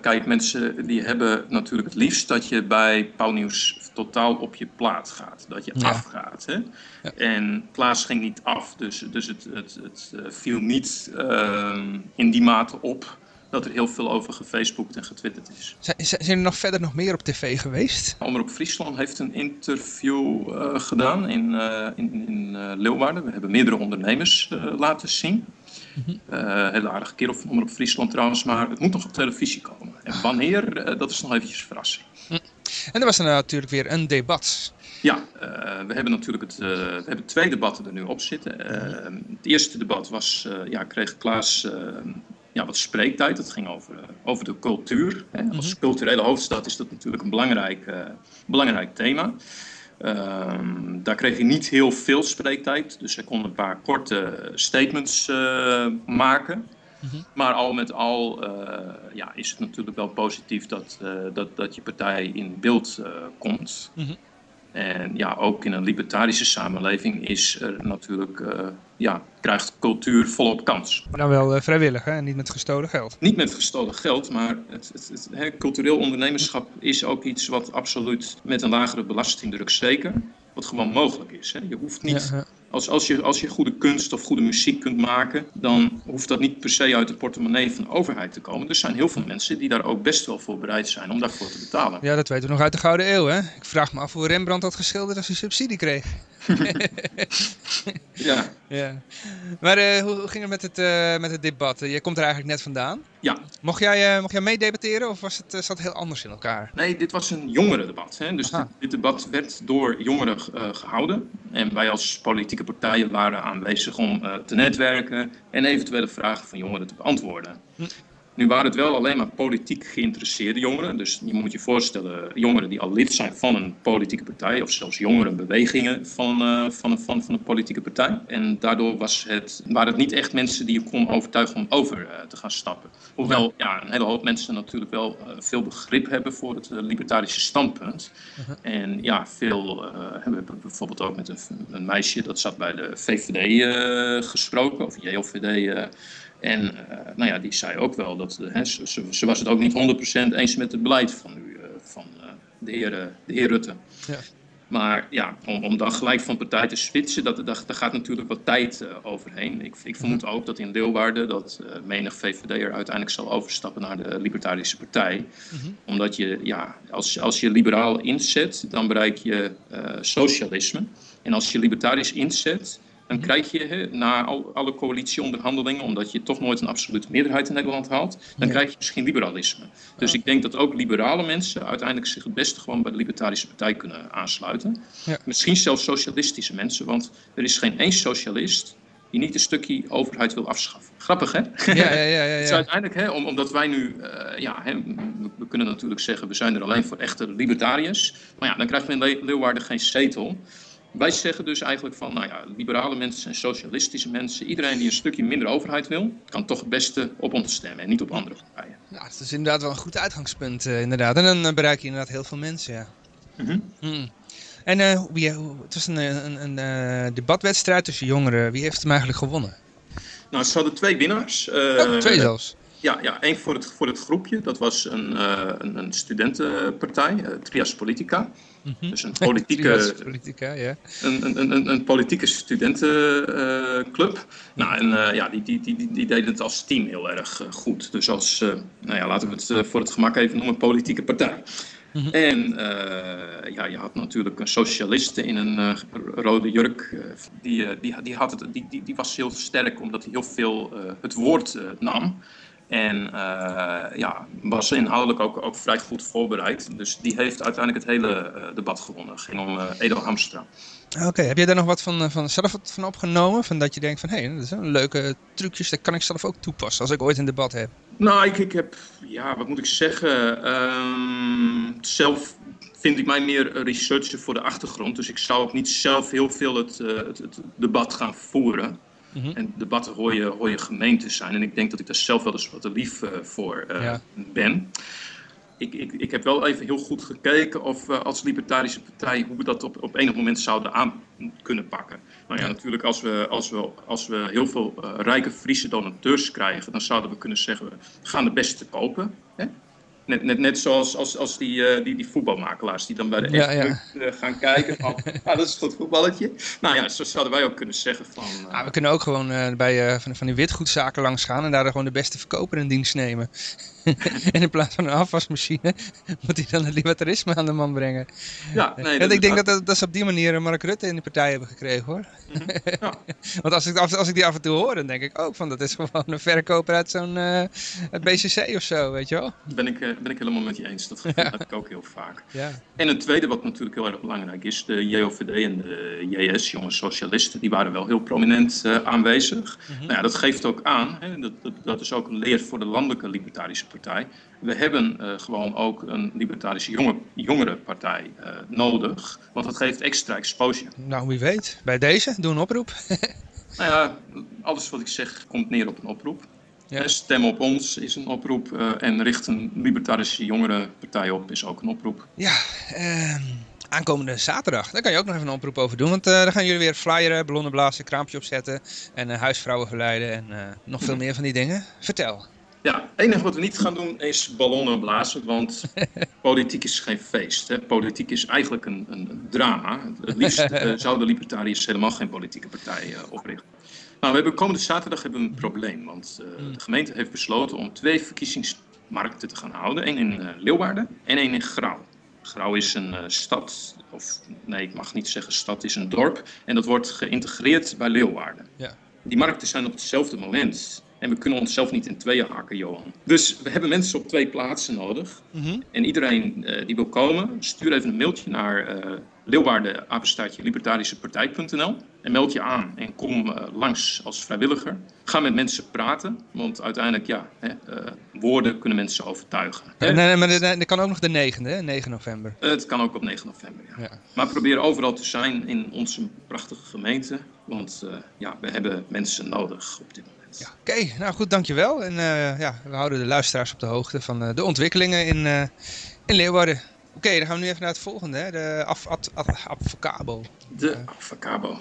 Kijk, mensen die hebben natuurlijk het liefst dat je bij Pauwnieuws totaal op je plaat gaat. Dat je Ja. afgaat. Hè? En Klaas ging niet af, dus, dus het, het, het viel niet ehm, in die mate op dat er heel veel over gefaceboekt en getwitterd is. Zijn, zijn er nog verder nog meer op tv geweest? Omroep Friesland heeft een interview eh, gedaan in, eh, in, in eh, Leeuwarden. We hebben meerdere ondernemers laten zien. Eh hele aardige kerel van Omroep Friesland trouwens, maar het moet nog op televisie komen. En wanneer, eh, dat is nog eventjes verrassing. En er was er natuurlijk weer een debat. Ja, we hebben natuurlijk het, we hebben twee debatten er nu op zitten. Het eerste debat was, ja, kreeg Klaas ja, wat spreektijd. Dat ging over, eh, over de cultuur. Hè. Als culturele hoofdstad is dat natuurlijk een belangrijk, eh, belangrijk thema. Ehm, daar kreeg hij niet heel veel spreektijd, dus hij kon een paar korte statements eh, maken. Maar al met al ja, is het natuurlijk wel positief dat, dat, dat je partij in beeld komt. Mhm. En ja, ook in een libertarische samenleving is er natuurlijk, eh, ja, krijgt cultuur volop kans. Maar dan wel eh, vrijwillig, hè? en niet met gestolen geld. Niet met gestolen geld, maar het, het, het, hè, cultureel ondernemerschap is ook iets wat absoluut met een lagere belastingdruk zeker, wat gewoon mogelijk is. Hè. Je hoeft niet, ja. Als, als, je, als je goede kunst of goede muziek kunt maken, dan hoeft dat niet per se uit de portemonnee van de overheid te komen. Er zijn heel veel mensen die daar ook best wel voor bereid zijn om daarvoor te betalen. Ja, dat weten we nog uit de Gouden Eeuw, hè? Ik vraag me af hoe Rembrandt had geschilderd als hij subsidie kreeg. Ja, Ja. Maar eh, hoe, hoe ging het met het, eh, met het debat? Eh, Je komt er eigenlijk net vandaan. ja. Mocht jij, mocht jij meedebatteren of was het, zat het heel anders in elkaar? Nee, dit was een jongerendebat. Hè? Dus dit, dit debat werd door jongeren eh, gehouden. En wij als partijen waren aanwezig om eh, te netwerken en eventuele vragen van jongeren te beantwoorden. Nu waren het wel alleen maar politiek geïnteresseerde jongeren. Dus je moet je voorstellen, jongeren die al lid zijn van een politieke partij, of zelfs jongerenbewegingen van, eh, van, een, van, van een politieke partij. En daardoor was het, waren het niet echt mensen die je kon overtuigen om over eh, te gaan stappen. Hoewel ja, een hele hoop mensen natuurlijk wel eh, veel begrip hebben voor het libertarische standpunt. En ja, veel hebben bijvoorbeeld ook met een, een meisje dat zat bij de VVD gesproken, of JLVD. En eh, nou ja, die zei ook wel dat eh, hè, ze, was het ook niet 100% eens met het beleid van, u, eh, van de, heer, de heer Rutte. Ja. Maar ja, om, om dan gelijk van partij te switchen, dat, dat, daar gaat natuurlijk wat tijd overheen. Ik, ik vermoed ook dat in Leeuwarden dat menig VVD'er uiteindelijk zal overstappen naar de Libertarische Partij. Omdat je, ja, als, als je liberaal inzet, dan bereik je socialisme. En als je libertarisch inzet, dan krijg je na al, alle coalitieonderhandelingen, omdat je toch nooit een absolute meerderheid in Nederland haalt, dan krijg je misschien liberalisme. Dus ik denk dat ook liberale mensen uiteindelijk zich het beste gewoon bij de Libertarische Partij kunnen aansluiten. Ja. Misschien zelfs socialistische mensen, want er is geen één socialist die niet een stukje overheid wil afschaffen. Grappig hè? Ja, ja, ja. ja, Dus ja. uiteindelijk, hè, om, omdat wij nu, eh, ja, hè, we, we kunnen natuurlijk zeggen, we zijn er alleen voor echte libertariërs. Maar ja, dan krijgen we in Le- Leeuwarden geen zetel. Wij zeggen dus eigenlijk van, nou ja, liberale mensen en socialistische mensen, iedereen die een stukje minder overheid wil, kan toch het beste op ons stemmen en niet op andere partijen. Nou, dat is inderdaad wel een goed uitgangspunt, eh, inderdaad. En dan eh, bereik je inderdaad heel veel mensen, ja. Mhm. Hmm. En hoe- het was een, een, een debatwedstrijd tussen jongeren. Wie heeft hem eigenlijk gewonnen? Nou, ze hadden twee winnaars. Oh, twee zelfs. Ja, ja één voor het, voor het groepje. Dat was een, een, studentenpartij, Trias Politica. Dus een politieke, Politica, ja. een, een, een, een politieke studentenclub. nou, en eh, ja, die, die, die, die, deden het als team heel erg eh, goed. Dus als, eh, nou ja, laten we het voor het gemak even noemen, politieke partij. En eh, ja, je had natuurlijk een socialiste in een rode jurk. die, die, die, had het, die, die, die was heel sterk omdat hij heel veel het woord nam. En eh, ja, was inhoudelijk ook, ook vrij goed voorbereid. Dus die heeft uiteindelijk het hele eh, debat gewonnen. Het ging om eh Edo Hamstra. Oké, heb jij daar nog wat van, van zelf wat van opgenomen? Van dat je denkt van, hé, hey, dat zijn leuke trucjes, dat kan ik zelf ook toepassen als ik ooit een debat heb. Nou, ik, ik heb, ja, wat moet ik zeggen? Ehm, zelf vind ik mij meer een researcher voor de achtergrond. Dus ik zou ook niet zelf heel veel het, eh, het, het debat gaan voeren. Mhm. En debatten hoor je, hoor je gemeen te zijn. En ik denk dat ik daar zelf wel eens wat te lief eh, voor eh, Ja. ben. Ik, ik, ik heb wel even heel goed gekeken of we als Libertarische Partij, hoe we dat op, op enig moment zouden kunnen pakken. Nou ja, natuurlijk als we, als we, als we heel veel eh, rijke Friese donateurs krijgen, dan zouden we kunnen zeggen, we gaan de beste kopen. Hè? Net, net, net zoals als, als die, eh, die, die voetbalmakelaars die dan bij de Ja, ja. ja, gaan kijken van, ah, dat is een goed voetballetje. Nou ja, zo zouden wij ook kunnen zeggen van... eh, Ah, we kunnen ook gewoon eh, bij eh, van, van die witgoedzaken langs gaan en daar gewoon de beste verkoper in dienst nemen. en in plaats van een afwasmachine moet hij dan het libertarisme aan de man brengen. ja, nee, en ik denk dat, dat, dat ze op die manier eh, Mark Rutte in de partij hebben gekregen hoor. ja. Want als ik, als, als ik die af en toe hoor, dan denk ik ook van dat is gewoon een verkoper uit zo'n eh, het BCC of zo, weet je wel. Ben ik, eh, ben ik helemaal met je eens. Dat heb ik ook heel vaak. Ja. En een tweede wat natuurlijk heel erg belangrijk is, de JOVD en de JS, jonge socialisten, die waren wel heel prominent eh, aanwezig. Nou ja, dat geeft ook aan, hè, dat, dat, dat is ook een leer voor de landelijke libertarische partij. We hebben eh, gewoon ook een libertarische jonge, jongerenpartij eh, nodig, want dat geeft extra exposure. Nou, wie weet. Bij deze, doe een oproep. Nou ja, alles wat ik zeg komt neer op een oproep. Ja. Eh, Stem op ons is een oproep en richt een libertarische jongerenpartij op is ook een oproep. Ja, ehm, aankomende zaterdag. Daar kan je ook nog even een oproep over doen. Want eh dan gaan jullie weer flyeren, ballonnen blazen, kraampje opzetten. En huisvrouwen verleiden en nog veel meer van die dingen. Vertel. Ja, het enige wat we niet gaan doen is ballonnen blazen, want politiek is geen feest. Hè. Politiek is eigenlijk een, een drama. Het liefst eh, zouden libertariërs helemaal geen politieke partij eh, oprichten. Nou, we hebben komende zaterdag hebben we een probleem, want eh, de gemeente heeft besloten om twee verkiezingsmarkten te gaan houden. Eén in Leeuwarden en één in Grauw. Grauw is een stad, of nee, ik mag niet zeggen stad, is een dorp. En dat wordt geïntegreerd bij Leeuwarden. Ja. Die markten zijn op hetzelfde moment. En we kunnen onszelf niet in tweeën hakken, Johan. Dus we hebben mensen op twee plaatsen nodig. Mhm. En iedereen eh, die wil komen, stuur even een mailtje naar eh Leeuwarden, apenstaartje, libertarischepartij.nl en meld je aan en kom eh, langs als vrijwilliger. Ga met mensen praten, want uiteindelijk, ja, hè, eh, woorden kunnen mensen overtuigen. Hè? Nee, nee, maar dat kan ook nog de 9e, hè? 9 november. Het kan ook op 9 november, ja. Ja. Maar probeer overal te zijn in onze prachtige gemeente, want eh, ja, we hebben mensen nodig op dit moment. Ja, Oké, nou goed, dankjewel. En eh, ja, we houden de luisteraars op de hoogte van eh, de ontwikkelingen in, eh, in Leeuwarden. Oké, dan gaan we nu even naar het volgende, hè? de af, ad, ad, advocabo. De avocabo.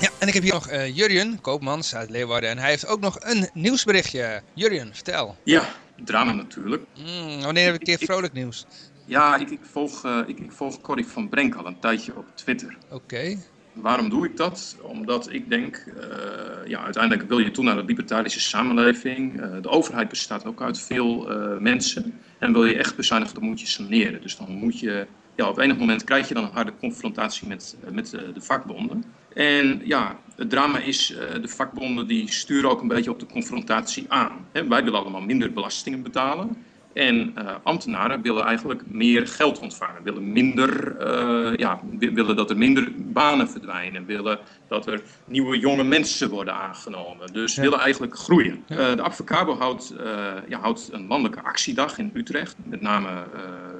Ja, en ik heb hier nog Jurjen Koopmans uit Leeuwarden. En hij heeft ook nog een nieuwsberichtje. Jurjen, vertel. Ja, drama natuurlijk. Mm, wanneer heb ik een keer vrolijk nieuws? Ja, ik, ik, volg, ik, ik volg Corrie van Brenk al een tijdje op Twitter. Oké. Waarom doe ik dat? Omdat ik denk, eh, ja, uiteindelijk wil je toe naar een libertarische samenleving. Eh, de overheid bestaat ook uit veel eh, mensen. En wil je echt bezuinigen, dan moet je saneren. Dus dan moet je, ja, op enig moment krijg je dan een harde confrontatie met, met de vakbonden. En ja, het drama is, de vakbonden die sturen ook een beetje op de confrontatie aan. Hè, wij willen allemaal minder belastingen betalen. En eh, ambtenaren willen eigenlijk meer geld ontvangen, willen minder, eh, ja, wi- willen dat er minder banen verdwijnen, willen dat er nieuwe jonge mensen worden aangenomen. Dus willen eigenlijk groeien. Eh, de Advocabo houdt, ja, houdt een landelijke actiedag in Utrecht, met name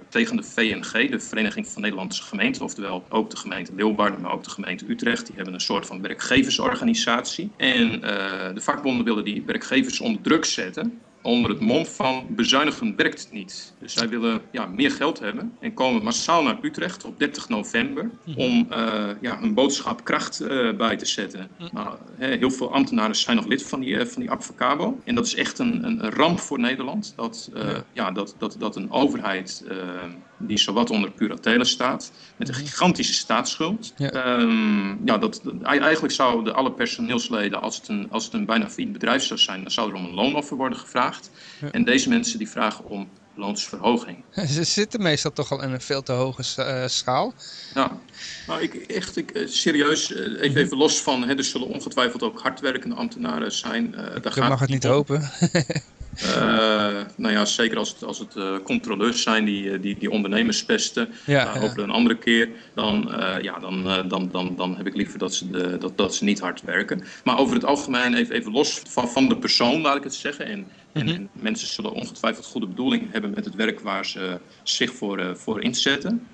tegen de VNG, de Vereniging van Nederlandse Gemeenten, oftewel ook de gemeente Leeuwarden, maar ook de gemeente Utrecht. Die hebben een soort van werkgeversorganisatie. En de vakbonden willen die werkgevers onder druk zetten onder het mom van bezuinigen werkt niet. Dus zij willen ja, meer geld hebben en komen massaal naar Utrecht op 30 november om eh, ja, hun boodschap kracht eh, bij te zetten. Nou, hè, heel veel ambtenaren zijn nog lid van die, eh, van die Advocabo. En dat is echt een, een ramp voor Nederland. Dat, ja, dat, dat, dat een overheid die zowat onder curatele staat, met een gigantische staatsschuld. Ja. Ehm, ja, dat, eigenlijk zouden alle personeelsleden, als het, een, als het een bijna failliet bedrijf zou zijn, dan zou er om een loonoffer worden gevraagd. En deze mensen die vragen om loonsverhoging. Ze zitten meestal toch al in een veel te hoge eh, schaal. Ja, nou, ik, echt, ik, eh, serieus, eh, even, even los van, hè, er zullen ongetwijfeld ook hardwerkende ambtenaren zijn. eh, daar gaat mag het niet om. hopen. Eh, nou ja, zeker als het, als het eh, controleurs zijn die, eh, die, die ondernemers pesten, Ja, hopelijk een andere keer, dan, ja, dan, dan, dan, dan heb ik liever dat ze, de, dat, dat ze niet hard werken. Maar over het algemeen, even, even los van, van de persoon, laat ik het zeggen. En, en, Mhm. en mensen zullen ongetwijfeld goede bedoeling hebben met het werk waar ze zich voor, voor inzetten.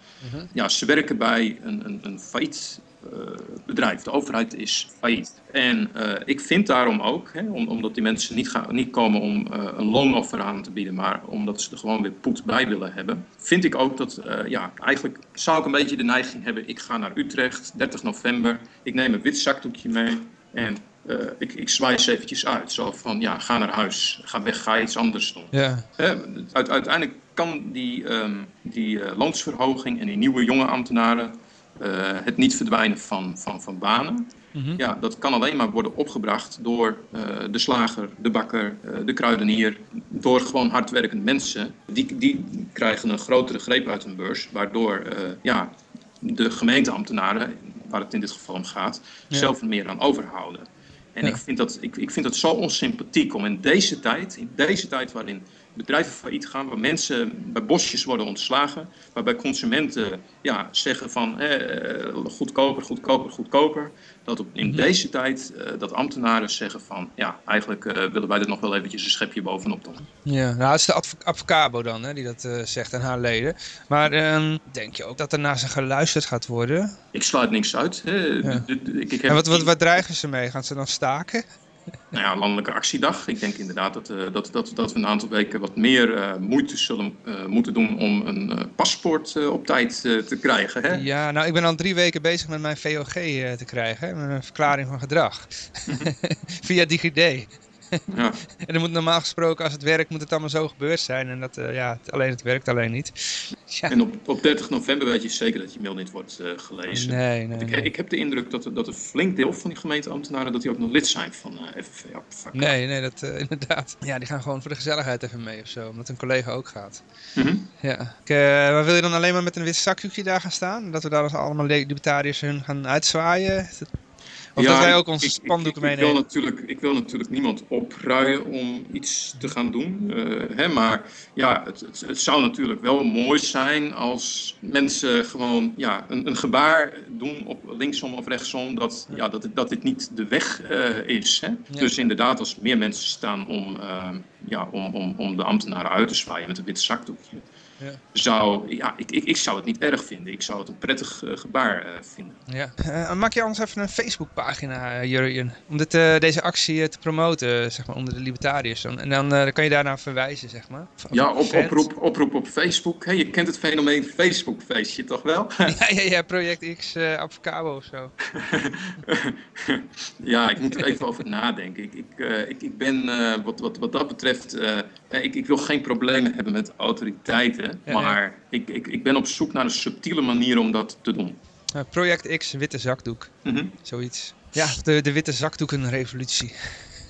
Ja, ze werken bij een, een, een failliet eh, bedrijf. De overheid is failliet. En eh, ik vind daarom ook, hè, om, omdat die mensen niet, gaan, niet komen om eh, een loonoffer aan te bieden, maar omdat ze er gewoon weer poet bij willen hebben, vind ik ook dat, ja, eigenlijk zou ik een beetje de neiging hebben, ik ga naar Utrecht, 30 november, ik neem een wit zakdoekje mee en ik, ik zwaai eens eventjes uit. Zo van, ja, ga naar huis, ga weg, ga iets anders doen. Ja. Hè, uit- uiteindelijk kan die, ehm, die eh, loonsverhoging en die nieuwe jonge ambtenaren eh, het niet verdwijnen van, van, van banen. Ja, dat kan alleen maar worden opgebracht door eh, de slager, de bakker, de kruidenier, door gewoon hardwerkende mensen. Die, die krijgen een grotere greep uit hun beurs, waardoor ja, de gemeenteambtenaren, waar het in dit geval om gaat, zelf er meer aan overhouden. En Ja. ik, vind dat, ik, ik vind dat zo onsympathiek om in deze tijd, in deze tijd waarin bedrijven failliet gaan, waar mensen bij bosjes worden ontslagen, waarbij consumenten ja, zeggen van eh, goedkoper, goedkoper, goedkoper, dat op, in deze tijd eh, dat ambtenaren zeggen van ja, eigenlijk eh, willen wij er nog wel eventjes een schepje bovenop doen. Ja, nou, het is de adv advocabo dan, hè, die dat zegt en haar leden. Maar ehm, denk je ook dat er naar ze geluisterd gaat worden? Ik sluit niks uit. Hè. Ja. Ik, ik heb En wat, wat, wat dreigen ze mee? Gaan ze dan staken? Nou ja, landelijke actiedag. Ik denk inderdaad dat, eh, dat, dat, dat we een aantal weken wat meer eh, moeite zullen eh, moeten doen om een paspoort op tijd te krijgen. Hè? Ja, nou, ik ben al drie weken bezig met mijn VOG te krijgen, hè, met een verklaring van gedrag. Via DigiD. Ja. En er moet normaal gesproken, als het werkt, moet het allemaal zo gebeurd zijn. En dat, eh, ja, het- alleen het werkt alleen niet. Ja. En op, op 30 november weet je zeker dat je mail niet wordt eh, gelezen. Nee, nee, ik, nee. ik heb de indruk dat, dat een flink deel van die gemeenteambtenaren dat die ook nog lid zijn van FNV. Fuck. Nee, nee, dat inderdaad. Ja, die gaan gewoon voor de gezelligheid even mee of zo, omdat een collega ook gaat. Mhm. Ja. Ik, maar wil je dan alleen maar met een wit zakdoekje daar gaan staan? Dat we daar als allemaal le- libertariërs hun gaan uitzwaaien? Dat- Of Ja, dat wij ook ik- onze spandoeken ik, ik, wil meenemen? natuurlijk, ik wil natuurlijk niemand opruien om iets te gaan doen. eh, hè, maar ja, het, het, het zou natuurlijk wel mooi zijn als mensen gewoon ja, een, een gebaar doen op linksom of rechtsom. Dat, ja, dat, dat dit niet de weg eh, is. Hè? Dus inderdaad, als meer mensen staan om, eh, ja, om, om, om de ambtenaren uit te zwaaien met een wit zakdoekje. Ja. Zou, ja, ik, ik, ik zou het niet erg vinden. Ik zou het een prettig eh, gebaar eh, vinden. Ja. Eh, maak je anders even een Facebookpagina, Jurjen, om dit, eh, deze actie te promoten, zeg maar, onder de libertariërs. Dan- En dan, eh, dan kan je daarna verwijzen, zeg maar. Of- Ja, op, oproep, oproep op Facebook. Hè, je kent het fenomeen Facebookfeestje toch wel? Ja, ja, ja, Project X, eh Avocabo of zo. ja, ik moet er even over nadenken. Ik, ik, eh, ik, ik ben eh, wat, wat, wat dat betreft, ik, ik wil geen problemen hebben met autoriteiten. Ja, ja. maar Ik, ik, ik ben op zoek naar een subtiele manier om dat te doen. Eh, Project X, witte zakdoek. Mhm. Zoiets. Ja, de, de witte zakdoekenrevolutie.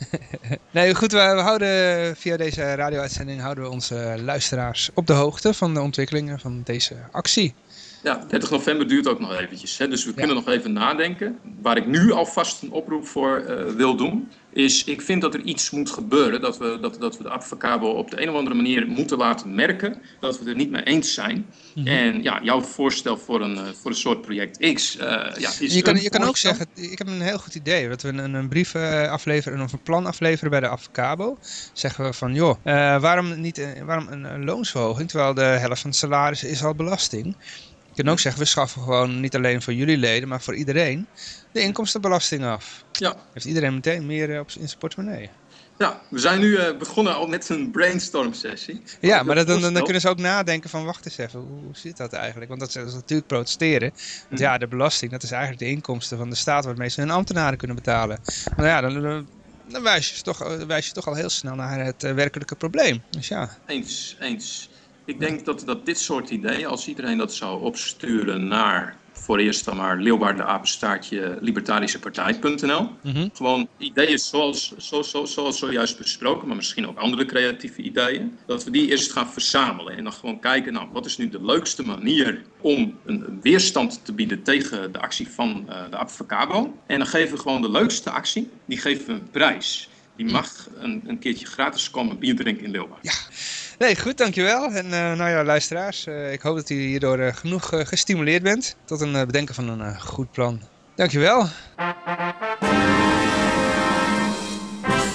nee, goed, we, we houden via deze radio-uitzending houden we onze luisteraars op de hoogte van de ontwikkelingen van deze actie. Ja, 30 november duurt ook nog eventjes. Hè? Dus we kunnen nog even nadenken. Waar ik nu alvast een oproep voor eh, wil doen, is ik vind dat er iets moet gebeuren. Dat we, dat, dat we de advocabo op de een of andere manier moeten laten merken dat we het er niet mee eens zijn. Mhm. En ja, jouw voorstel voor een, eh, voor een soort project X eh, ja, is Je kan, je kan ook zeggen, ik heb een heel goed idee, dat we een, een brief eh, afleveren of een plan afleveren bij de Avocabo. Zeggen we van, joh, waarom, niet, waarom een, een loonsverhoging, terwijl de helft van het salaris is al belasting. Je kan ook zeggen, we schaffen gewoon niet alleen voor jullie leden, maar voor iedereen de inkomstenbelasting af. Ja. Heeft iedereen meteen meer eh, op, in zijn portemonnee. Ja, we zijn nu eh, begonnen al met een brainstorm sessie. Ja, maar dat, dan, kunnen ze ook nadenken van, wacht eens even, hoe, hoe zit dat eigenlijk? Want dat is natuurlijk protesteren. Want ja, de belasting, dat is eigenlijk de inkomsten van de staat waarmee ze hun ambtenaren kunnen betalen. Nou ja, dan, dan, wijs, je toch, eh, wijs je toch al heel snel naar het werkelijke probleem. Dus ja, Eens, eens. Ik denk dat, dat dit soort ideeën, als iedereen dat zou opsturen naar voor eerst dan maar Leeuwarden apenstaartje libertarischepartij.nl. Mhm. Gewoon ideeën zoals, zo, zo, zoals zojuist besproken, maar misschien ook andere creatieve ideeën. Dat we die eerst gaan verzamelen en dan gewoon kijken, nou, wat is nu de leukste manier om een, een weerstand te bieden tegen de actie van eh, de Avocabo. En dan geven we gewoon de leukste actie, die geven we een prijs. Die mag een, een keertje gratis komen bier drinken in Leeuwarden. nee, goed, dankjewel. En eh, nou ja, luisteraars, eh, ik hoop dat u hierdoor eh, genoeg gestimuleerd bent tot een bedenken van een goed plan. Dankjewel.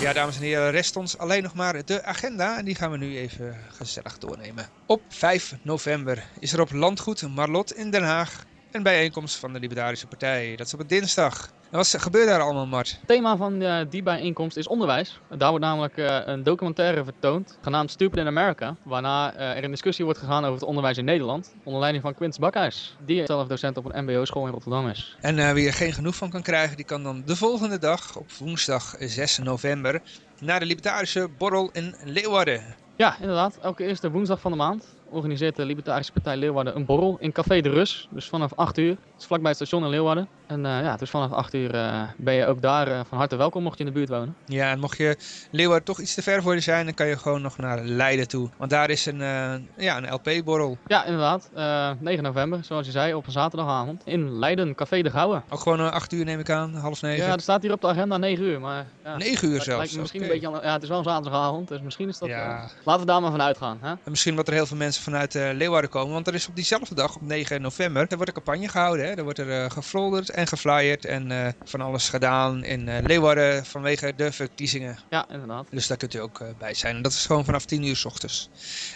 Ja, dames en heren, rest ons alleen nog maar de agenda en die gaan we nu even gezellig doornemen. Op 5 november is er op Landgoed Marlot in Den Haag een bijeenkomst van de Libertarische Partij. Dat is op een dinsdag. En wat gebeurt daar allemaal, Mart? Het thema van eh, die bijeenkomst is onderwijs. Daar wordt namelijk eh, een documentaire vertoond, genaamd Stupid in America. Waarna eh, er een discussie wordt gegaan over het onderwijs in Nederland. Onder leiding van Quintus Bakhuis. Die zelf docent op een mbo-school in Rotterdam is. En wie er geen genoeg van kan krijgen, die kan dan de volgende dag, op woensdag 6 november, naar de Libertarische Borrel in Leeuwarden. Ja, inderdaad. Elke eerste woensdag van de maand organiseert de Libertarische Partij Leeuwarden een borrel in Café de Rus. Dus vanaf 8 uur. Het is vlakbij het station in Leeuwarden. En eh, ja, dus vanaf 8 uur eh, ben je ook daar eh, van harte welkom mocht je in de buurt wonen. Ja, en mocht je Leeuwarden toch iets te ver voor je zijn, dan kan je gewoon nog naar Leiden toe. Want daar is een, eh, ja, een LP-borrel. Ja, inderdaad. Eh, 9 november, zoals je zei, op een zaterdagavond. In Leiden, Café de Gouwe. Ook gewoon uh, 8 uur neem ik aan, half negen. Ja, er staat hier op de agenda 9 uur, maar... Ja, 9 uur zelfs. lijkt me misschien een beetje... Ja, het is wel een zaterdagavond, dus misschien is dat... Ja. eh, laten we daar maar van uitgaan, hè? En misschien dat er heel veel mensen vanuit eh, Leeuwarden komen. Want er is op diezelfde dag, op 9 november, er wordt een campagne gehouden. Hè? Er wordt er eh geflolderd en geflyerd en eh, van alles gedaan in Leeuwarden vanwege de verkiezingen. Ja, inderdaad. Dus daar kunt u ook bij zijn. En dat is gewoon vanaf 10 uur s ochtends.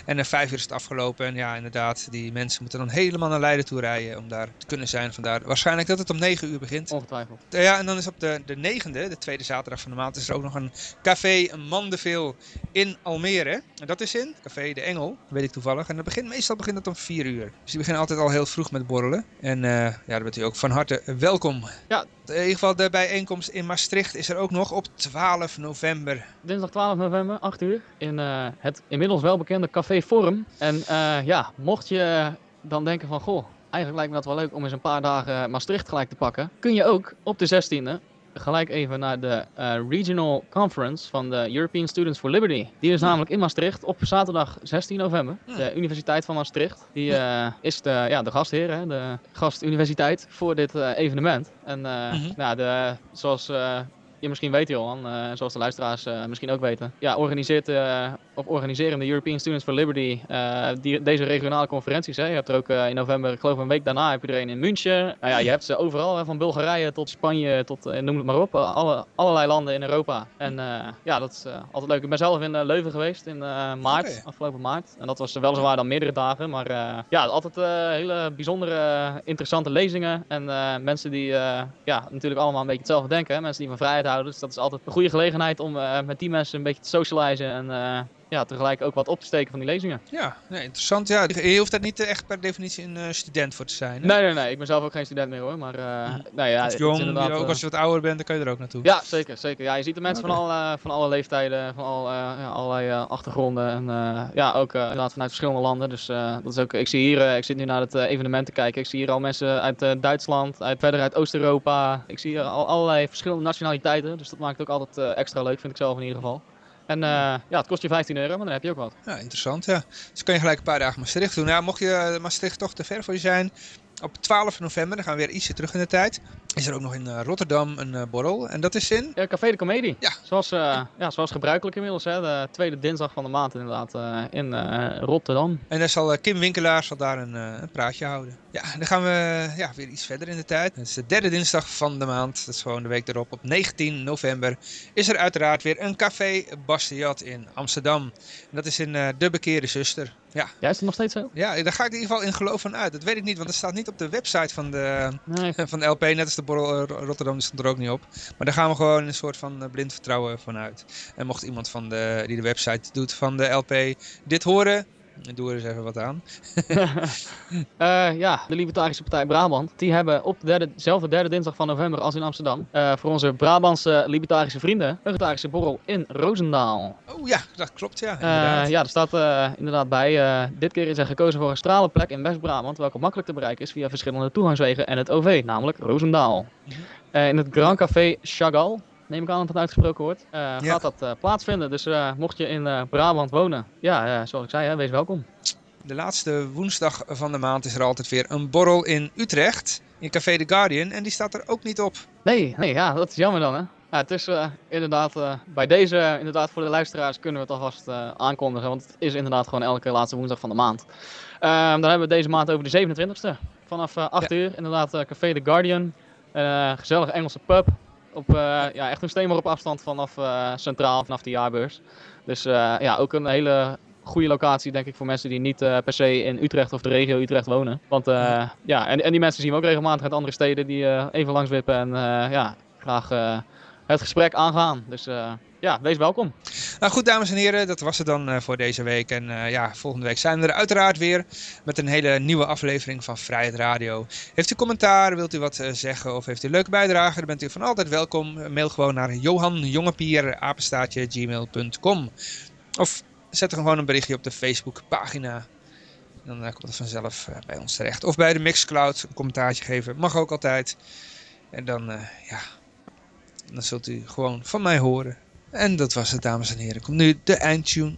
En uh, 5 uur is het afgelopen. En ja, inderdaad, die mensen moeten dan helemaal naar Leiden toe rijden om daar te kunnen zijn. Vandaar waarschijnlijk dat het om 9 uur begint. Ongetwijfeld. Ja, en dan is op de, de negende, de tweede zaterdag van de maand, is er ook nog een café Mandeville in Almere. En dat is in Café De Engel, weet ik toevallig. En dat begint, meestal begint het om 4 uur. Dus die beginnen altijd al heel vroeg met borrelen. En uh, ja, daar bent u ook van harte welkom. Ja. In ieder geval de bijeenkomst in Maastricht is er ook nog op 12 november. Dinsdag 12 november, 8 uur, in uh, het inmiddels welbekende Café Forum. En uh, ja, mocht je dan denken van, goh, eigenlijk lijkt me dat wel leuk om eens een paar dagen Maastricht gelijk te pakken. Kun je ook op de 16e gelijk even naar de uh, Regional Conference van de European Students for Liberty. Die is namelijk in Maastricht op zaterdag 16 november. De Universiteit van Maastricht. Die uh, is de, ja, de gastheer, hè, de gastuniversiteit voor dit uh, evenement. En Mhm. nou, de, zoals je misschien weet, Johan, zoals de luisteraars misschien ook weten. Ja, organiseert, uh, of organiseren de European Students for Liberty die, deze regionale conferenties. Hè. Je hebt er ook in november, ik geloof een week daarna, heb je er een in München. Nou ja, je hebt ze overal, hè, van Bulgarije tot Spanje, tot noem het maar op. Alle, allerlei landen in Europa. En ja, dat is altijd leuk. Ik ben zelf in Leuven geweest in maart, okay. afgelopen maart. En dat was weliswaar dan meerdere dagen. Maar ja, altijd hele bijzondere, interessante lezingen. En mensen die ja, natuurlijk allemaal een beetje hetzelfde denken. Hè. Mensen die van vrijheid houden. Dus dat is altijd een goede gelegenheid om met die mensen een beetje te socializen en ja, tegelijk ook wat op te steken van die lezingen. Ja, nee, interessant. Ja, je hoeft daar niet echt per definitie een uh, student voor te zijn. Hè? Nee, nee, nee. Ik ben zelf ook geen student meer hoor. Maar nou ja, of jong, inderdaad, ook als je wat ouder bent, dan kan je er ook naartoe. Ja, zeker. zeker. Ja, je ziet de mensen okay. van, alle, van alle leeftijden, van al, ja, allerlei achtergronden. En ja, ook inderdaad vanuit verschillende landen. Dus dat is ook, ik zie hier, ik zit nu naar het evenement te kijken. Ik zie hier al mensen uit Duitsland, uit, verder uit Oost-Europa. Ik zie hier al allerlei verschillende nationaliteiten. Dus dat maakt het ook altijd extra leuk, vind ik zelf in ieder geval. En uh, ja, het kost je 15 euro, maar dan heb je ook wat. Ja, interessant, ja. Dus kan je gelijk een paar dagen Maastricht doen. Nou, mocht je uh, Maastricht toch te ver voor je zijn, op 12 november, dan gaan we weer ietsje terug in de tijd, is er ook nog in uh, Rotterdam een uh, borrel. En dat is in? Ja, Café de Comedie. Ja. Zoals, uh, ja, zoals gebruikelijk inmiddels, hè. de tweede dinsdag van de maand inderdaad in Rotterdam. En daar zal Kim Winkelaar zal daar een, een, praatje houden. Ja, dan gaan we ja, weer iets verder in de tijd. Het is de derde dinsdag van de maand, dat is gewoon de week erop. Op 19 november is er uiteraard weer een Café Bastiat in Amsterdam. En dat is in De Bekeerde Zuster. Ja. ja, is het nog steeds zo? Ja, daar ga ik in ieder geval in geloof van uit. Dat weet ik niet, want het staat niet op de website van de, nee. van de LP. Net als de Rotterdam, stond er ook niet op. Maar daar gaan we gewoon een soort van eh, blind vertrouwen vanuit. En mocht iemand van de, die de website doet van de LP dit horen, doe er eens even wat aan. uh, ja, de Libertarische Partij Brabant. Die hebben op de dezelfde derde dinsdag van november als in Amsterdam. Uh, voor onze Brabantse libertarische vrienden. Een libertarische borrel in Roosendaal. Oh ja, dat klopt ja. Uh, ja, er staat inderdaad bij. dit keer is er gekozen voor een strale plek in West-Brabant. Welke makkelijk te bereiken is via verschillende toegangswegen en het OV. Namelijk Roosendaal. -hmm. in het Grand Café Chagall neem ik aan dat het uitgesproken wordt, ja. gaat dat uh, plaatsvinden. Dus uh, mocht je in Brabant wonen, ja, zoals ik zei, hè, wees welkom. De laatste woensdag van de maand is er altijd weer een borrel in Utrecht, in Café The Guardian, en die staat er ook niet op. Nee, nee ja, dat is jammer dan hè. Ja, het is inderdaad, bij deze, inderdaad voor de luisteraars kunnen we het alvast aankondigen, want het is inderdaad gewoon elke laatste woensdag van de maand. Ehm, dan hebben we deze maand over de 27e, vanaf 8 ja. uur, inderdaad Café The Guardian, gezellige Engelse pub, op, eh, ja, echt een steenworp op afstand vanaf eh, Centraal, vanaf de jaarbeurs. Dus eh, ja, ook een hele goede locatie, denk ik, voor mensen die niet per se in Utrecht of de regio Utrecht wonen. Want ja, en, en die mensen zien we ook regelmatig uit andere steden die eh, even langs wippen en ja, graag het gesprek aangaan. Dus ja, wees welkom. Nou goed, dames en heren, dat was het dan eh, voor deze week. En eh, ja, volgende week zijn we er uiteraard weer met een hele nieuwe aflevering van Vrijheid Radio. Heeft u commentaar, wilt u wat eh, zeggen of heeft u leuke bijdrage, dan bent u van altijd welkom. Mail gewoon naar johanjongepier@gmail.com Of zet er gewoon een berichtje op de Facebookpagina. Dan komt het vanzelf bij ons terecht. Of bij de Mixcloud een commentaartje geven, mag ook altijd. En dan, ja, dan zult u gewoon van mij horen. En dat was het, dames en heren. Komt nu de eindtune.